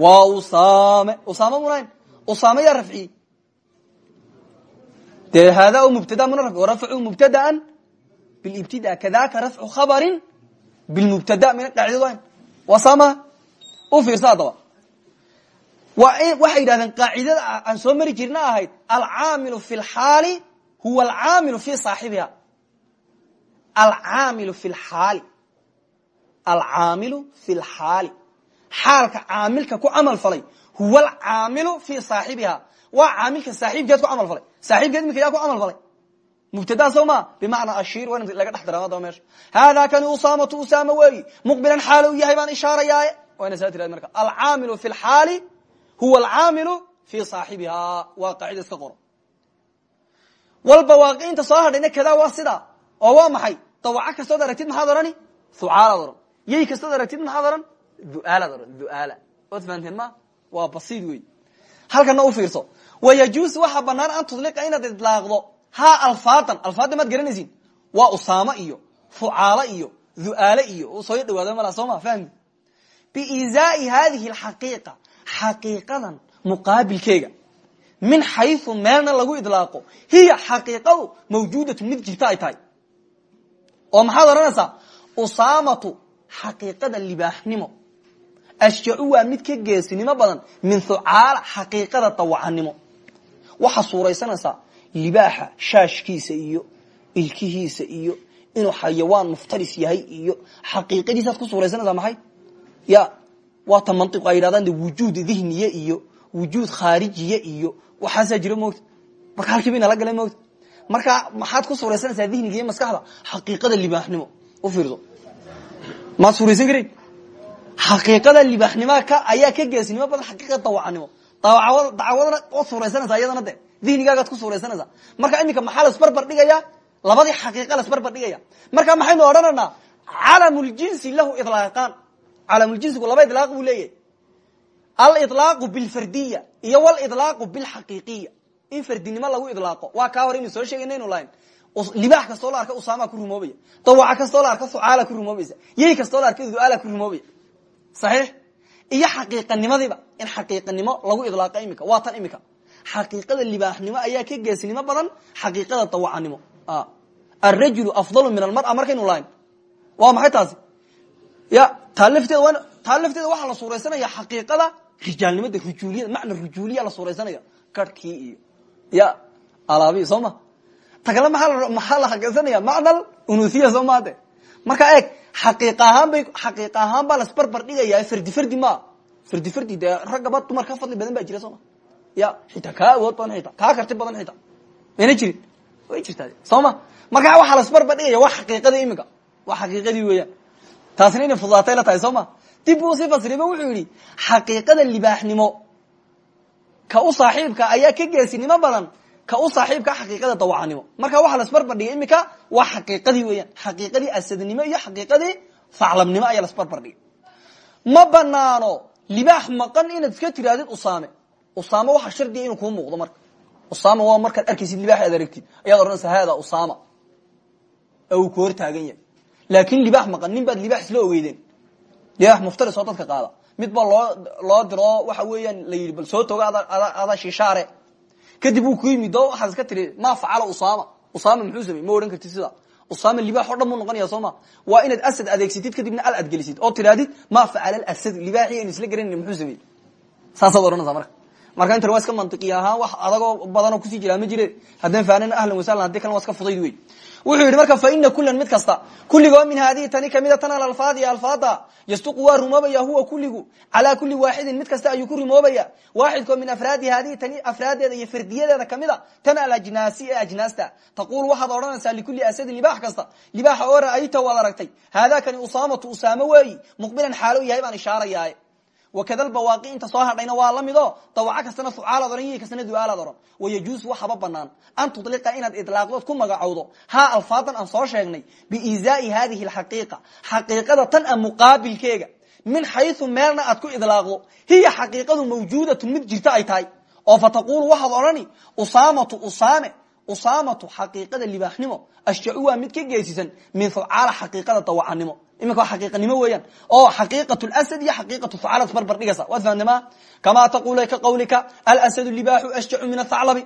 Waa usaame usaame munayn usaame yaa rafciyey dee haadaa mubtada muna rafci warafcu mubtadaan bilibtida kadaka rafcu khabarin bilmubtada mina qaacidad waa saama u fiirsa haddaba waxay yidhahdeen qaacidada aan soo mari jirna ahayd alcaamilu fi lxaali huwa alcaamilu fi saaxibiha alcaamilu fi lxaali alcaamilu fi lxaali xaalka caamilka ku camal falay huwa alcaamilu fi saaxibiha waa caamilka saaxiibkeed ku camal falay saaxiibkeed imika yaa ku camal falay mubtada soo ma bimacnaa ashir waa in laga dhex daraama daba meesha hada kani usamatu usama weeyi muqbilan xaal u yahay baan ishaarayaaye waa ina saa tirad marka alcaamilu fi lxaali huwa alcaamilu fi saaxibiha waa qaacida iska qoro walbawaaqiinta soo hadhayna kadaa waa sidaa oo waa maxay dawaco kastood aragtid maxaad orani hucaalaad oran yay kastood aragtid maxaad oran duaalaad oran duaala waad fahanteen ma waa basiid wey halkana u fiirso wayajuus waxaa banaan an tudliqa inaad idlaaqdo ha alfaadan alfaada maad garanaysin waa usaamo iyo fucaalo iyo duaale iyo soo dhawaada mala soo ma fahmi? Biizaai hadihi alxaqiiqa xaqiiqadan muqaabilkeega. Min xayu meelna lagu idlaaqo hiya xaqiiqadu mawjuudatu mid jirta ay tahay. Oo maxaad odhanaysaa? Usaamatu xaqiiqada libaaxnimo. Ashjacu waa mid ka geesinimo badan min hucaala xaqiiqada dawacanimo waxaa suuraysanaysaa libaaxa shaashkiisa iyo ilkihiisa iyo inuu xayawaan muftaris yahay iyo xaqiiqadiisaad ku suuraysanaysaa maxay? Ya waa ta mantiqu ay yidhahdaan de wujuud dihniye iyo wujuud khaarijiye iyo waxaasaa jira moogta marka halkiiba inala gala moogta marka maxaad ku suuraysanaysaa dihniga maskaxda? Xaqiiqada libaaxnimo u fiirso maad suuraysan karayn xaqiiqada libaaxnimoa ka ayaa ka geesinimo badan xaqiiqada dawacanimo. Dacwadana waad suuraysanaysaa iyadana de dihnigaagaad ku suuraysanaysaa marka iminka maxaa lasbarbar dhigaya labadii xaqiiqa lasbarbar dhigaya marka maxaynu odhanaynaa calamuljinsi lahu ilaaqaan calamuljinsigu laba ilaaq buu leeyahay. Alilaaqu bilfardiya iyo walilaaqu bilxaqiiqiya in fardinimo lagu ilaaqo waa kaa hor inu soo sheegayna inu lahayn. Libaax kastoo la arka usaama ku rumoobaya. Dawaca kastoo la arka fucaala ku rumoobaysa yey kastoo la arka duaala ku rumoobaya. Saxiix? Iyo xaqiiqanimadiiba. In xaqiiqanimo lagu ilaaqa imika waa tan imika xaqiiqada libaaxnimo ayaa ka geesinimo badan xaqiiqada dawacanimo arajulu afdalu min almara markaynu lahayn. Waa maxay taasi? Ya taa lafteeda taa lafteeda la suuraysanaya xaqiiqada rijaalnimada rujuuliyada macna rujuuliya la suuraysanaya karhkii iyo ya alaabihi soo ma? Ta kale xaqiiqsanaya? Macna unuhiya soo marka eeg xaqiiq bay xaqiiq ahaan baa lasbarbar dhigaya fardi ma? Fardi fardi dee raggaba dumar ka fadli badan baa jira soo ya xitaa kaa awood badan xitaa kaa karti badan xitaa mayna jirin way jirtaa soo ma marka waxaa lasbarbar dhigaya waa xaqiiqadii imika waa xaqiiqadii weeyaan taasina inay fudaatay la tahay soo ma dib buu si fasriba wuxuu yidhi xaqiiqada libaaxnimo ka u saaxiibka ayaa ka geesinimo badan ka u saaxiibka xaqiiqada dawacanimo marka waxaa lasbarbardhigay imika waa xaqiiqadii weeyaan xaqiiqadii asadnimo iyo xaqiiqadii faclamnimo ayaa lasbarbardhigay ma banaano libaax maqan inaad iska tirahdid usaame usaame waxaa shardiga inuu kuu muuqdo marka. Usaama waa markaad arkaysid libaax aad aragtid. Ayaad odhanaysa hada usaama ee uu ku hor taagan yahay. Laakin libaax maqan nin baad libaax isla ogeydeen. Libaax muftaris oo dadka qaada. Mid ba loo loo diro waxa weeyaan la yidhi bal soo toga ada shishaare kadib uu ku yimid oo waxaad iska tiri ma facala usama. Usama muxuu samey ma odhan kartid sida. Usama libaax o dhan buu noqonaya soo ma? Waa inaad asad adeegsatid kadibna al aad gelisid oo tirahdid ma facala asad libaaxi aynu isla garanayna muxuu samey saasaad odhanaysaa marka marka intan waa iska mantiqi ahaan wax adagoo badanoo ku sii jiraa ma jire haddaan fahnana ahlan wasahlan haddii kalena waa iska fudayd wey wuxuu yidhi marka faina kulan mid kasta kulligoo min haadihi tani kamida tan alalfaadi alfaada yastuqu waa rumoobaya huwa kuligu calaa kuli waaxidin mid kasta ayuu ku rumoobaya. Waaxidkoo min afraadi haadihi tani afraadeeda iyo fardiyadeeda kamida tan alajnaasi ee ajnaasta. Taquul waxaad odhanaysaa likuli asadin libaax kasta. Libaaxa oo ra'ayta waad aragtay. Haadakani usaamatu usaamo weeyi. Muqbilan xaalo yahay baan ishaarayaa wakada bawaaqi inta soo hadhayna waa la mido. Dawaco kastana fucaalaad ohan y kastana duaalaad ohan wayajuus waxaba banaan. An tudliqa inaad idlaaqdood ku magacowdo. Ha alfaadan aan soo sheegnay biizaai hadihi alxaqiiqa. Xaqiiqada tan a muqaabilkeega. Min xayu meelna aad ku idlaaqdo. Hiya xaqiiqadu mawjuudatu mid jirta ay tahay. Oo fataqulu waxaad odhani usaamatu usaame. Usaamatu xaqiiqada libaaxnimo. Ashjacu waa mid ka geesisan min fucaala xaqiiqada dawacanimo iminka waa xaqiiqanimo weeyaan oo xaqiiqat lasad iyo xaqiiqatu fucaala isbarbar dhigaysa waad fahamtama kamaa taqulu ka qawlika alasadu libaaxu ashjacu min athaclabi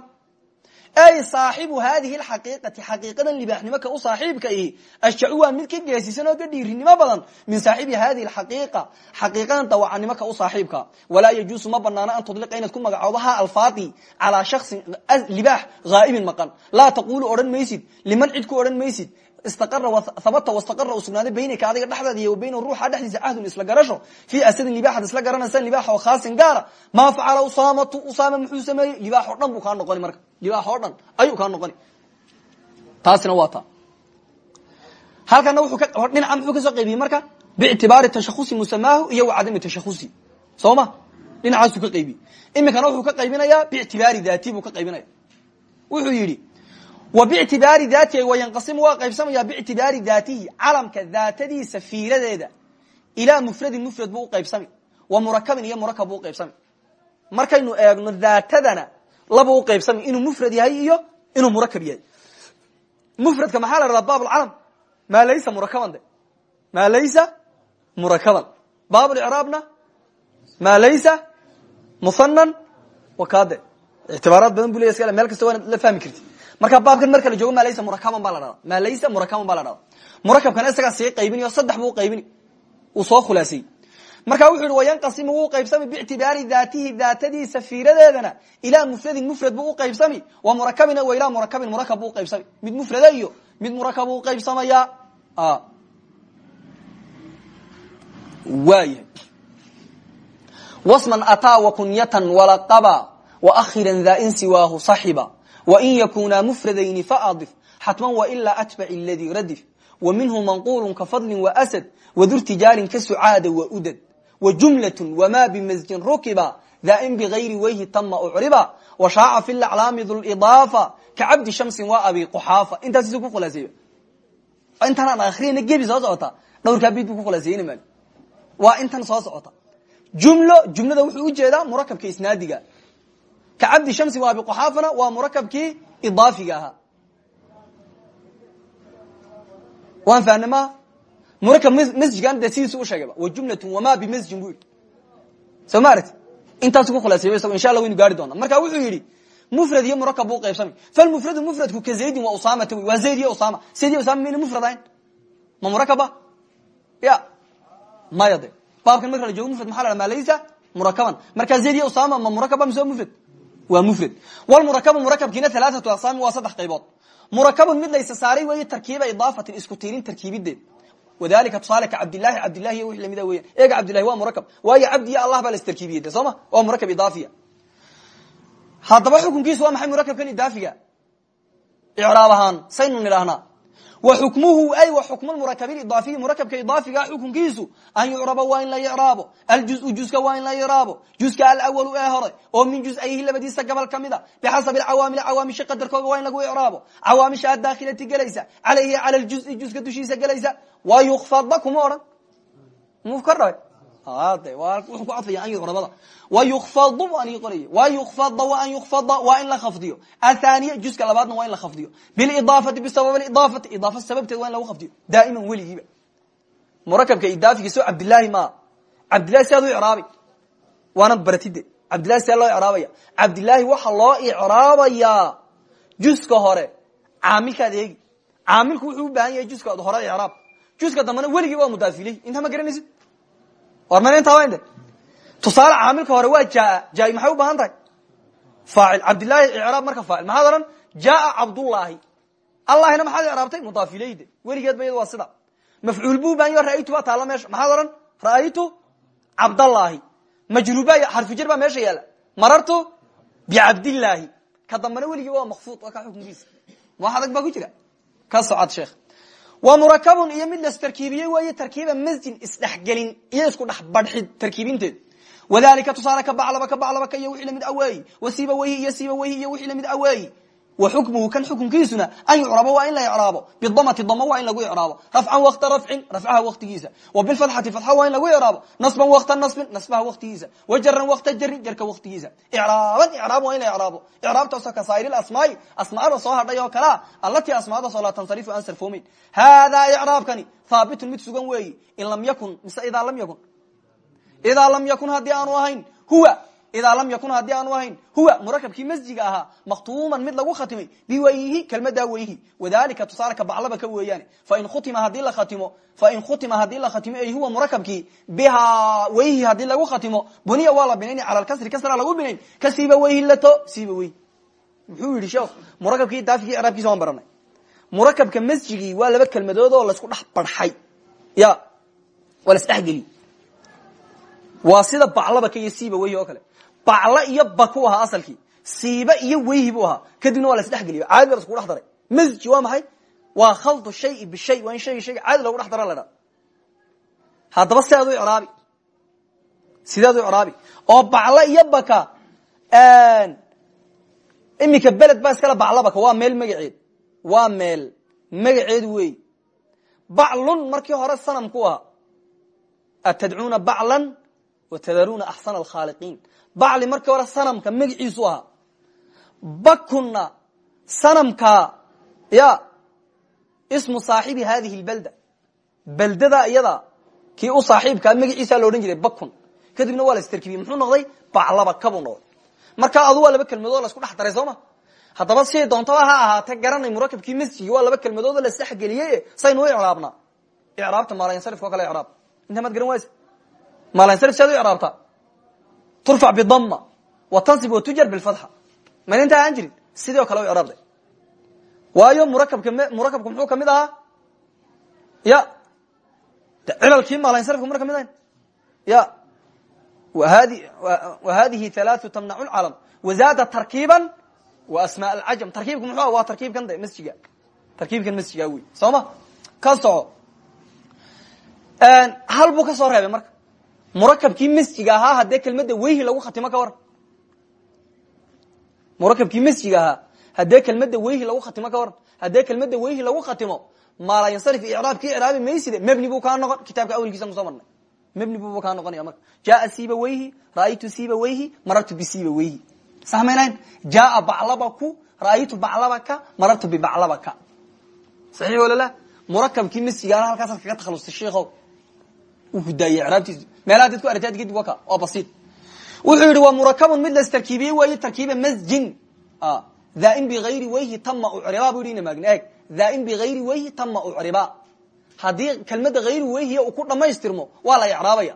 ay saaxibu hadihi alxaqiiqati xaqiiqadan libaaxnimo ka u saaxiibka ihi? Ashjacu waa mid ka geesisan oo ka dhiirinimo badan? Min saaxibi hadihi alxaqiiqa xaqiiqadan dawacanimo ka u saaxiibka walaa yajuusu ma banaano an tudliqa inaad ku magacoodo ha alfaadi calaa shaksin libaax haa'ibin maqan. Laa taqulu odhan maysid. Liman cid ku odhan maysid habata wastaqara uu sugnaaday baynaka adiga dhexdaada iyo bayna ruuxa dhexdiisa cahdun isla garasho fii asadin libaaxad isla garanaysaan libaax oo khaasin gaara maa facala usaamatu usaama muxuu sameeyey libaax oo dhan buu kaa noqoni marka libaax oo dhan ayuu kaa noqoni taasina waa taa halkana dhinaca muxuu ka soo qaybiyey marka bictibaari tashakusi musamaahu iyo wa cadami tashakusi soo ma dhinacaasuu ka qaybiyey iminkana wuxuu ka qaybinayaa bictibaari daati buu ka qaybinaya wuxuu yidhi wa bictibaari daati wayanqasimu waa qaybsamaya bictibaari daatihi calamka daatadiisa fiiradeeda ilaa mufradin mufrad buu uqaybsami wa murakabin iyo murakab buu uqaybsami markaynu eegno daatadana labuu uqaybsami inuu mufrad yahay iyo inuu murakab yahay mufradka maxaa la dhahdaa baabulcalam maa laysa murakaban de maa laysa murakaban baabulcraabna maa laysa muhanan wakade ictibaaraad badan bu leya meel kasta waana la fahmi karti marka baabkan marka la joogo maa laysa murakaban baa la dhahda maa laysa murakaban baa la dhahda murakabkana isagaa sii qaybini saddex buu qaybini uu soo khulaasayey marka wuxu yihi wayanqasimu wuu qaybsami bictibaari daatihi daatadiisa fiiradeedana ilaa mufradin mufrad buu uqaybsami wa murakabin wa ilaa murakabin murakab buu uqaybsami mid mufrada iyo mid murakab buu uqaybsamaya waayahay wasman ataa wakunyatan walaqaba waakhiran daa in siwaahu saxiba wain yakunaa mufradayni faadif xatman wailaa atbac ladii radif. Wa minhu manqulu kafadlin waasad wadurtijaalin ka sucaada waudad wajumlatun wamaa bimasjin rukiba. Dain bigayri wayhi tama ucriba washaaca fi laclaami dulidaafa kacabdi shamsin wa abi quxaafa intaasisu ku khulaaseeyo intanaan akriyana gebi soo socota dhowrkaa bid buu ku khulaaseyeyna maali waa intan soo socota jumlo jumlada wuxuu u jeedaa murakabka isnaadiga ka cabdi shamsi wa abi quxaafana waa murakabkii idaafiga ahaa waan fahna ma murakab masjigan dee sidiisu u sheegayba wa jumlatun wama bimasjin bu yidhi soo ma aragti intaasu ku khulaaseeyo isago insha allah waynu gaari doona marka wuxuu yidhi mufrad iyo murakab buu qaybsamay falmufradu mufradku ka zaydin wa usamata wey waa zayd iyo usama zayd iyo usama mayna mufrad ahayn ma murakaba ya maya de baabkan marka la joogo mufrad maxa la ha ma laysa murakaban markaa zayd iyo usama ma murakaba mise waa mufrad waa mufrad. Walmurakabu murakabkiina alaaatu aqsaami waa saddex qaybood. Murakabun mid laysa saaray weeye tarkiiba idaafatin isku tiirin tarkiibideed. Wadalika tusaale ka cabdilahi cabdilahi iyo wixii lamida weyan eega cabdilahi waa murakab. Waayo cabdi iyo allah baa la istarkiibiyey de soo ma? Waa murakab idaafiya. Haddaba xukunkiisu waa maxay murakabkan idaafiga? Icraab ahaan saynu nidhaahnaa wa xukmuhu ay wa xukmu murakabi idaafiyi murakabka idaafiga xukunkiisu an yucraba waa in la icraabo aljuzu juska waa in la icraabo juska alawalu ee hore oo min juzayhi labadiisa gabal ka mida. Bixasabi cawaamil cawaamishi qadarkooga waa in lagu icraabo cawaamisha adaakhilati gelaysa alayhi cala ljuzi juska dushiisa gelaysa wa yukfada kuma odhan mu ka dhabe de wuxuu ku cadfaya an yucrabada wa yukfadu an qoray wa yukfada wa an yukfada waa in la khafdiyo. Athaniya juska labaadna waa in la khafdiyo. Bilidaafati bisabab idaafati. Idaafa sababteed waa in lagu khafdiyo. Daa'iman weligiiba. Murakabka idaafiga soo cabdilaahi ma. Cabdillahi siaad u icraabay waana baratide cabdillahi siaa loo icraabaya. Cabdilaahi waxa loo icraabayaa juska hore. Caamilkaad eegi. Caamilku wuxuu u baahan yahay juska hore icraab. Juska dambena weligii waa mudaafiley intaa ma garanaysid war mana intaa wa de tusaale caamilka hore waa jaa jaa maxay u baahan tahay? Faacil cabdillahi icraab marka faacil. Maxaad odhan? Jaaa cabdullaahi. Allahina maxaad icraabtay? Mudaaf ilayde weligeed ba iyada waa sida. Mafcuul buu baahan yo ra'aytu baa taalla meesha. Maxaad odhan? Ra'aytu cabdallaahi. Majruuba xarfujir baa meesha yaalla. Marartu bicabdillaahi. Ka dambana weligii waa makfuud waa ka xukunkiisa wax adag baa ku jira. Ka socod sheekh wa murakabun iyo mid las tarkiibiyey weeye tarkiiba masjin isdhexgelin iyo isku dhex badxid tarkiibinteed. Wadalika tusaale ka baclaba ka iyo wixii la mid aweeyi wa siiba weyhi iyo siiba weyhi iyo wixii la mid aweeyi wa xukmuhu kan xukunkiisuna an yucrabo waa in la icraabo. Bidamati damo waa in lagu icraabo. Rafcan wakta rafcin rafcaha waktigiisa wa bilfatxati fatxa waa in lagu icraabo. Nasban wakta nasbin nasbaha waktigiisa wa jaran wakta jarin jarka waktigiisa icraaban icraab waa in la icraabo. Icraabtaasoo ka saa'ir asmaai asmaada soo hadhay oo kalea allatii asmaadaasoo laa tansarifu aan sarfoomeyn haadaa icraabkani haabitun mid sugan weeyi in lam yakun mise idaa lam yakun. Idaa lam yakun haddii aanu ahayn huwa idaa lam yakun haddii aanu ahayn huwa murakabkii masjiga ahaa makhtuuman mid lagu khatimay biwayhi kelmadaa weyhi wadalika tusaale ka baclaba ka weeyaane fain khutima haddii la khatimo fain khutima haddii la khatimo ay huwa murakabkii bihaa weyhi haddii lagu khatimo buniya waa la binayn cala kasra lagu binayn ka siiba weyhi lato siiba weyhi muxuu yidhi sheekh murakabkii daafigii icraabkiisa waan baranay murakabka masjigii waa laba kelmadood oo la isku dhex barxay ya waa la isdhexgeliy waa sida baclabaka iyo siiba oo kale baclo iyo baku ahaa asalkii. Siiba iyo weyhi buu ahaa. Kadibna waa la isdhexgeliyo caadi la iskugu dhex daray. Masji waa maxay? Waa khaldu shayi bishay waa in shayga shayga caadi logu dhex dara la dhaa haddaba sidaad u icraabi. Sidaad u icraabi. Oo baclo iyo baka iminka beled baa iskale baclabaka waa meel magaceed. Waa meel magaceed wey baclun markii hore sanamku ahaa. Atadcuuna baclan watadaruuna axsana alkhaaliqiin bacli markii hore sanamka magaciisu ahaa bakunna sanamka ya ismu saaxibi hadihi lbalda. Beldada iyada kii u saaxiibkaa magaciisa la odhan jiray bakun. Kadibna waa la istarkibiyey muxuu noqday baclabaka buu noqday. Marka adu waa laba kelmadood la isku dhex daray soo ma? Haddaba siday doontaba ha ahaatee garanay murakabkii masjigi waa laba kelmadood oo la isdhexgeliyey saynu u icraabnaa icraabta maalansarifka o kale icraab. Inta maad garan waysa maalansarif siad u icraabtaa turfac bidama wa tansib wa tujar bilfatxa mayna intaa aan jirin sidii o kale u icraabday waayo murakabka murakabka muxuu ka mid ahaa ya cilalkii maalansarifka muna ka mid ahayn ya hadihi alaaثu tamnac lcalam wazaada tarkiiba wa asma alcajam tarkiibka muxuu waa tarkiibkan de masjiga tarkiibkan masjiga wey soo ma ka soco hal buu ka soo reebay marka murakabkii masjiga ahaa haddee kelmadda weyhi lagu khatimo ka waran murakabkii masjiga ahaa haddee kelmadda weyhi lagu khatimo ka waran haddee kelmadda weyhi lagu khatimo maalayansarif icraabkii icraabi mayside mebni buu kaa noqon kitaabka awelkiisan ku soo marnay. Mebni buba kaa noqonaya marka. Jaa siiba weyhi ra'aytu siiba weyhi marartu bisiiba weyhi. Samaynayn jaa baclabaku ra'aytu baclabaka marartu bibaclabaka saxiix walala murakabkii masjigaana halkaasaad kaga takhalustay sheikow uu hudaayey icraabtiisu meelaha dad ku aragtaad kadib waka oo basiid wuxuu yihi waa murakabun mid las tarkiibiyey weeye tarkiiba masjin dhain bigayri weyhi tama ucriba bu yidhi ina maagna eeg dhain bigayri weyhi tama ucriba haddii kelmadda hayri weyhiya uu ku dhamaystirmo waa la icraabaya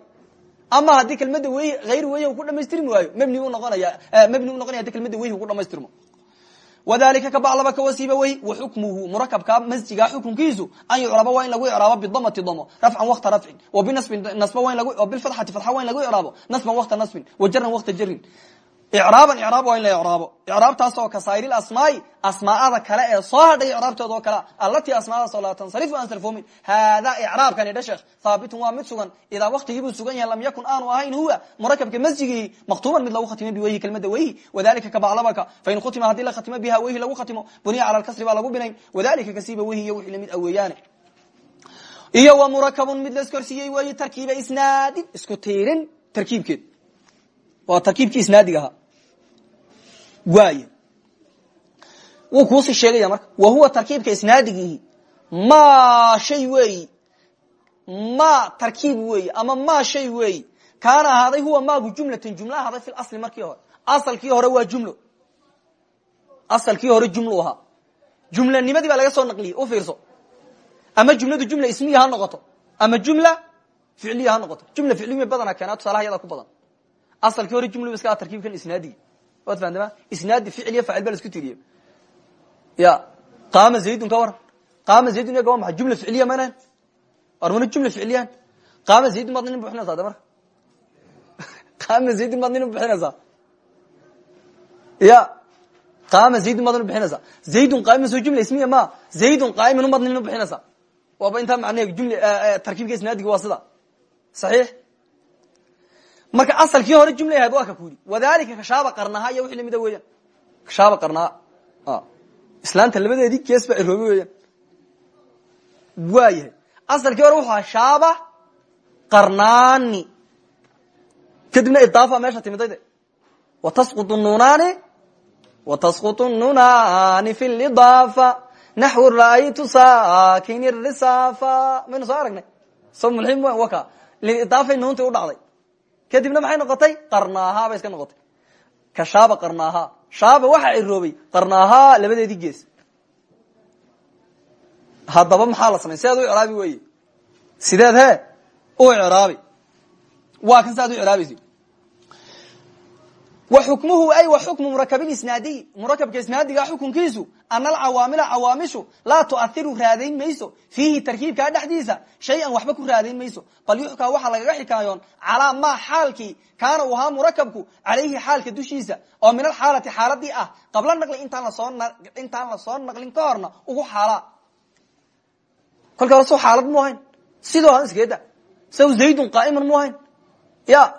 ama haddii kelmadda hayri weyhi u ku dhamaystirmi waayo mebni u noqonaya mebni u noqonaya hadi kelmadda weyhi u ku dhamaystirmo wadalika kabaclaba kawasiiba wey wa xukmuhu murakabka masjiga xukunkiisu an yucraba waa in lagu icraabo bidamati damo rafcan wakta rafcin wa binasbin nasba bilfatxati fatxa waa in lagu icraabo nasban wakta nasbin wa jaran wakta jarin icraaban icraab waa in la icraabo icraabtaas oo kasaa'ir asmaai asmaa'ada kale ee soo hadhay icraabtooda oo kalea allatii asmaadaas oo laa tansarifu aan sarfoomin haadaa icraabkani dha sheekh haabitun waa mid sugan. Idaa waktigiibuu sugan yahay lam yakun aanu ahayn huwa murakabka masjigii maktuuban mid lagu khatimay biweyhi kelmada weyhi wadalika kabaclabaka fain khutima haddii la khatimo biha weyhi lagu khatimo buniya cala lkasri baa lagu binayn wadalika kasiiba weyhi iyo wixii la mid aweeyaane iyo wa murakabun mid laiskorsiiyey weeyi tarkiiba isnaadin isku tiirin tarkiibkeed. Waa tarkiibkii isnaadiga ahaa waay wuu kuusii sheegaya marka wa huwa tarkiibka isnaadigii ma shay weeyi ma tarkiib weeyi ama ma shay weeyi kaana ahaaday huwa maagu jumlatan jumlo ahaaday fi asli markii hore. Asalkii hore waa jumlo. Asalkii hore jumlu ahaa. Jumlanimadii baa laga soo naqliyey u fiirso. Ama jumladu jumla ismiya ha noqoto ama jumla ficliya ha noqoto. Jumla ficliya badana keenaa tusaalaha yada ku badan. Asalkii hore jumla iska tarkiibkan isnaadigi waad fahamtama isnaadi ficiliya faacil ba la isku tiriye ya qaama zaydun ka waran. Qaama zaydun yaga waa maxay? Jumla ficiliya maynahan war mana jumla ficiliyan qaama zaydun baad nin buxinaysaa de marka qaama zaydun baad nin buxinaysaa ya qaama zaydun baad nin buxinaysaa zaydun qaa'iman soo jumla ismiya ma? Zaydun qaa'iman ubaad nin buxinaysaa waaba intaa macnaheeg jumla tarkiibka isnaadiga waa sida. Saxiix marka asalkii hore jumla ahayd waa ka ku yidhi. Wadalika kashaaba qarnaha iyo wixii lamida weeyaan. Kashaaba qarnaha. Islaanta labadeedii gees baa iroobe weeyaan. Waa yahay asalkii hore wuxuu ahaa shaaba qarnaani. Kadibna idaafa meesha timiday de watasqutu nunaani. Watasqutu nunaani fi lidaafa naxwu ra'aytu sakin risafa maynu soo aragnay? So mulxim waka lidaafay nuuntii u dhacday kadibna maxay noqotay? Qarnaaha bay iska noqotay. Ka shaaba qarnaaha. Shaaba waxaa ciroobay qarnaaha labadeedii gees. Haddaba maxaa la samay sideed u icraabi weye sideed he u icraabi. Waa kan siaad u icraabaysi wa xukmuhu ay wa xukmu murakabilisnaadiy murakabka isnaadiga xukunkiisu ana alcawaamila cawaamishu laa tuahiru raadayn mayso. Fiihi tarkiibkaa dhexdiisa shay-an waxba ku raadayn mayso. Bal yuxkaa waxaa lagaga xikaayoon calaa maa xaalkii kaana uu ahaa murakabku calayhi xaalka dushiisa. Oo min alxaalati xaaladii ah qabla naqli intaan la soo naqlin ka horna ugu xaalaa kolka hore so xaalad mu ahayn. Sidoo han iskeeda saw zaydun qaaiman mu ahayn. Ya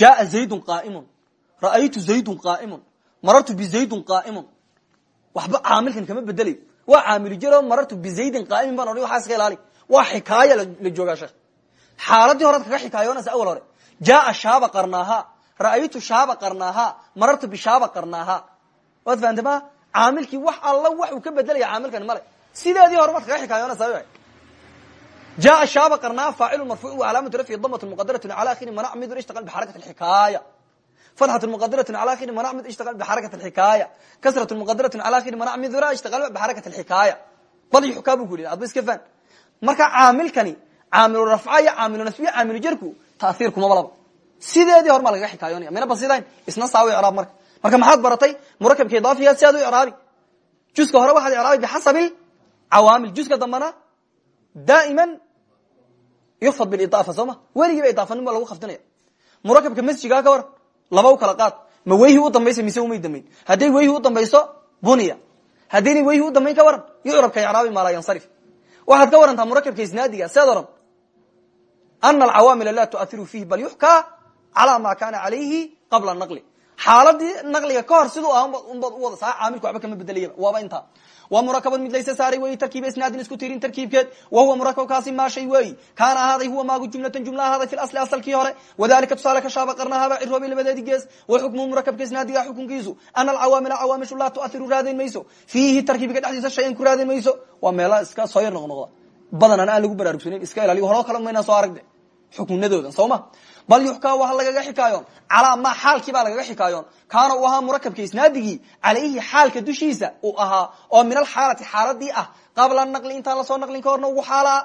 jaaa zaydun qaaimun ra'aytu zaydun qaaimun marartu bizaydun qaaimun waxba caamilkan kama bedelayo waa caamili jiro marartu bizaydin qaaimin baan odhan waxaa iska ilaali waa xikaaya la joogaa sheekh xaaladii horead kaga xikaayoonaysa awal hore jaaa shaaba qarnaaha ra'aytu shaaba qarnaaha marartu bishaaba qarnaaha waad fahamta ma caamilkii wax alla wax uu ka bedelaya caamilkani male sideedii hore maad kaga xikaayoonaysa jaa shaaba qarnaa faacil marfuuc wacalaamat rafci damt mqadarat l akhiri manac mid ishtaal bxarakat xiaaya fatxat mqadarat al akhiri manac mid ishtaal bxarakat xiaaya kasrat mqadarat al akhiri manac mid ishtaal bxarakat xiaaya bal yuxkaa bu ku yidhi adba iska faan marka caamilkani caamilu rafca iyo caamilu nasbiya caamilu jarku taaiir kuma malaba sideedii hormaa lagaga xikaayoonaya mina ba sidayn isna saaw icraab marka marka maxaad baratay murakabka idaafiga si aad u icraabi juska hore waxaad icraabi bixasabi cawaamil juska dambana daaiman yufad bilidaafa soo ma weligiiba idaafanin ba lagu khafdinaya murakabka masjigaa ka waran laba u kala qaad ma weyhi u dambaysa mise umay dambayn hadday weyhi u dambayso buniya haddayna weyhi u dambayn ka waran yucrabka icraabi maa laa yansarif waxaad ka warantaa murakabka isnaadiga seed oran ana alcawaamila laa tuairu fiihi bal yuxkaa calaa ma kana calayhi qabla naqli xaaladii naqliga ka hor siduu ah unbaad u wada saa caamilku waxba kama bedelayaba waaba intaa. Waa murakabad mid laysa saaray wey tarkiib isnaadin isku tirin tarkiibkeed. Wa huwa murakabkaasi maa shay weyi kaana ahaaday huwa maagu jumlatan jumla ahaaday fi asli asalkii hore. Wadalika tusaale ka shaaba qarnahaaba ciroobi labadeedi gees. Wa xukmuhu murakabka isnaadiga xukunkiisu. Ana alcawaamila cawaamishu laa tuairu raadayn mayso. Fiihi tarkiibka dhexdiisa shayan ku raadayn mayso. Waa meela iska soo yar noqnoqda. Badanana lagu baraarugsaneyn iska ilaaliyo horo kale maynaa soo aragde. Xukunadoodan soo bal yuxkaa waa lagaga xikaayoon calaa ma xaalkii baa lagaga xikaayoon kaana uu ahaa murakabka isnaadigii calayhi xaalka dushiisa uu ahaa oo min alxaalati xaaladii ah. Qabla naqli intaan la soo naqlin ka ugu xaalaa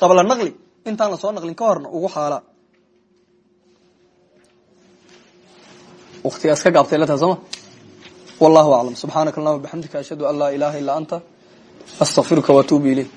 qabla naqli intaan la soo naqlin ka ugu xaalaa watigaas ka gaabtay la taha sooma wallahu aclam. Subxaanaka allahuma ashhadu an laa ilaha illa anta astaqfiruka watuubu ilayk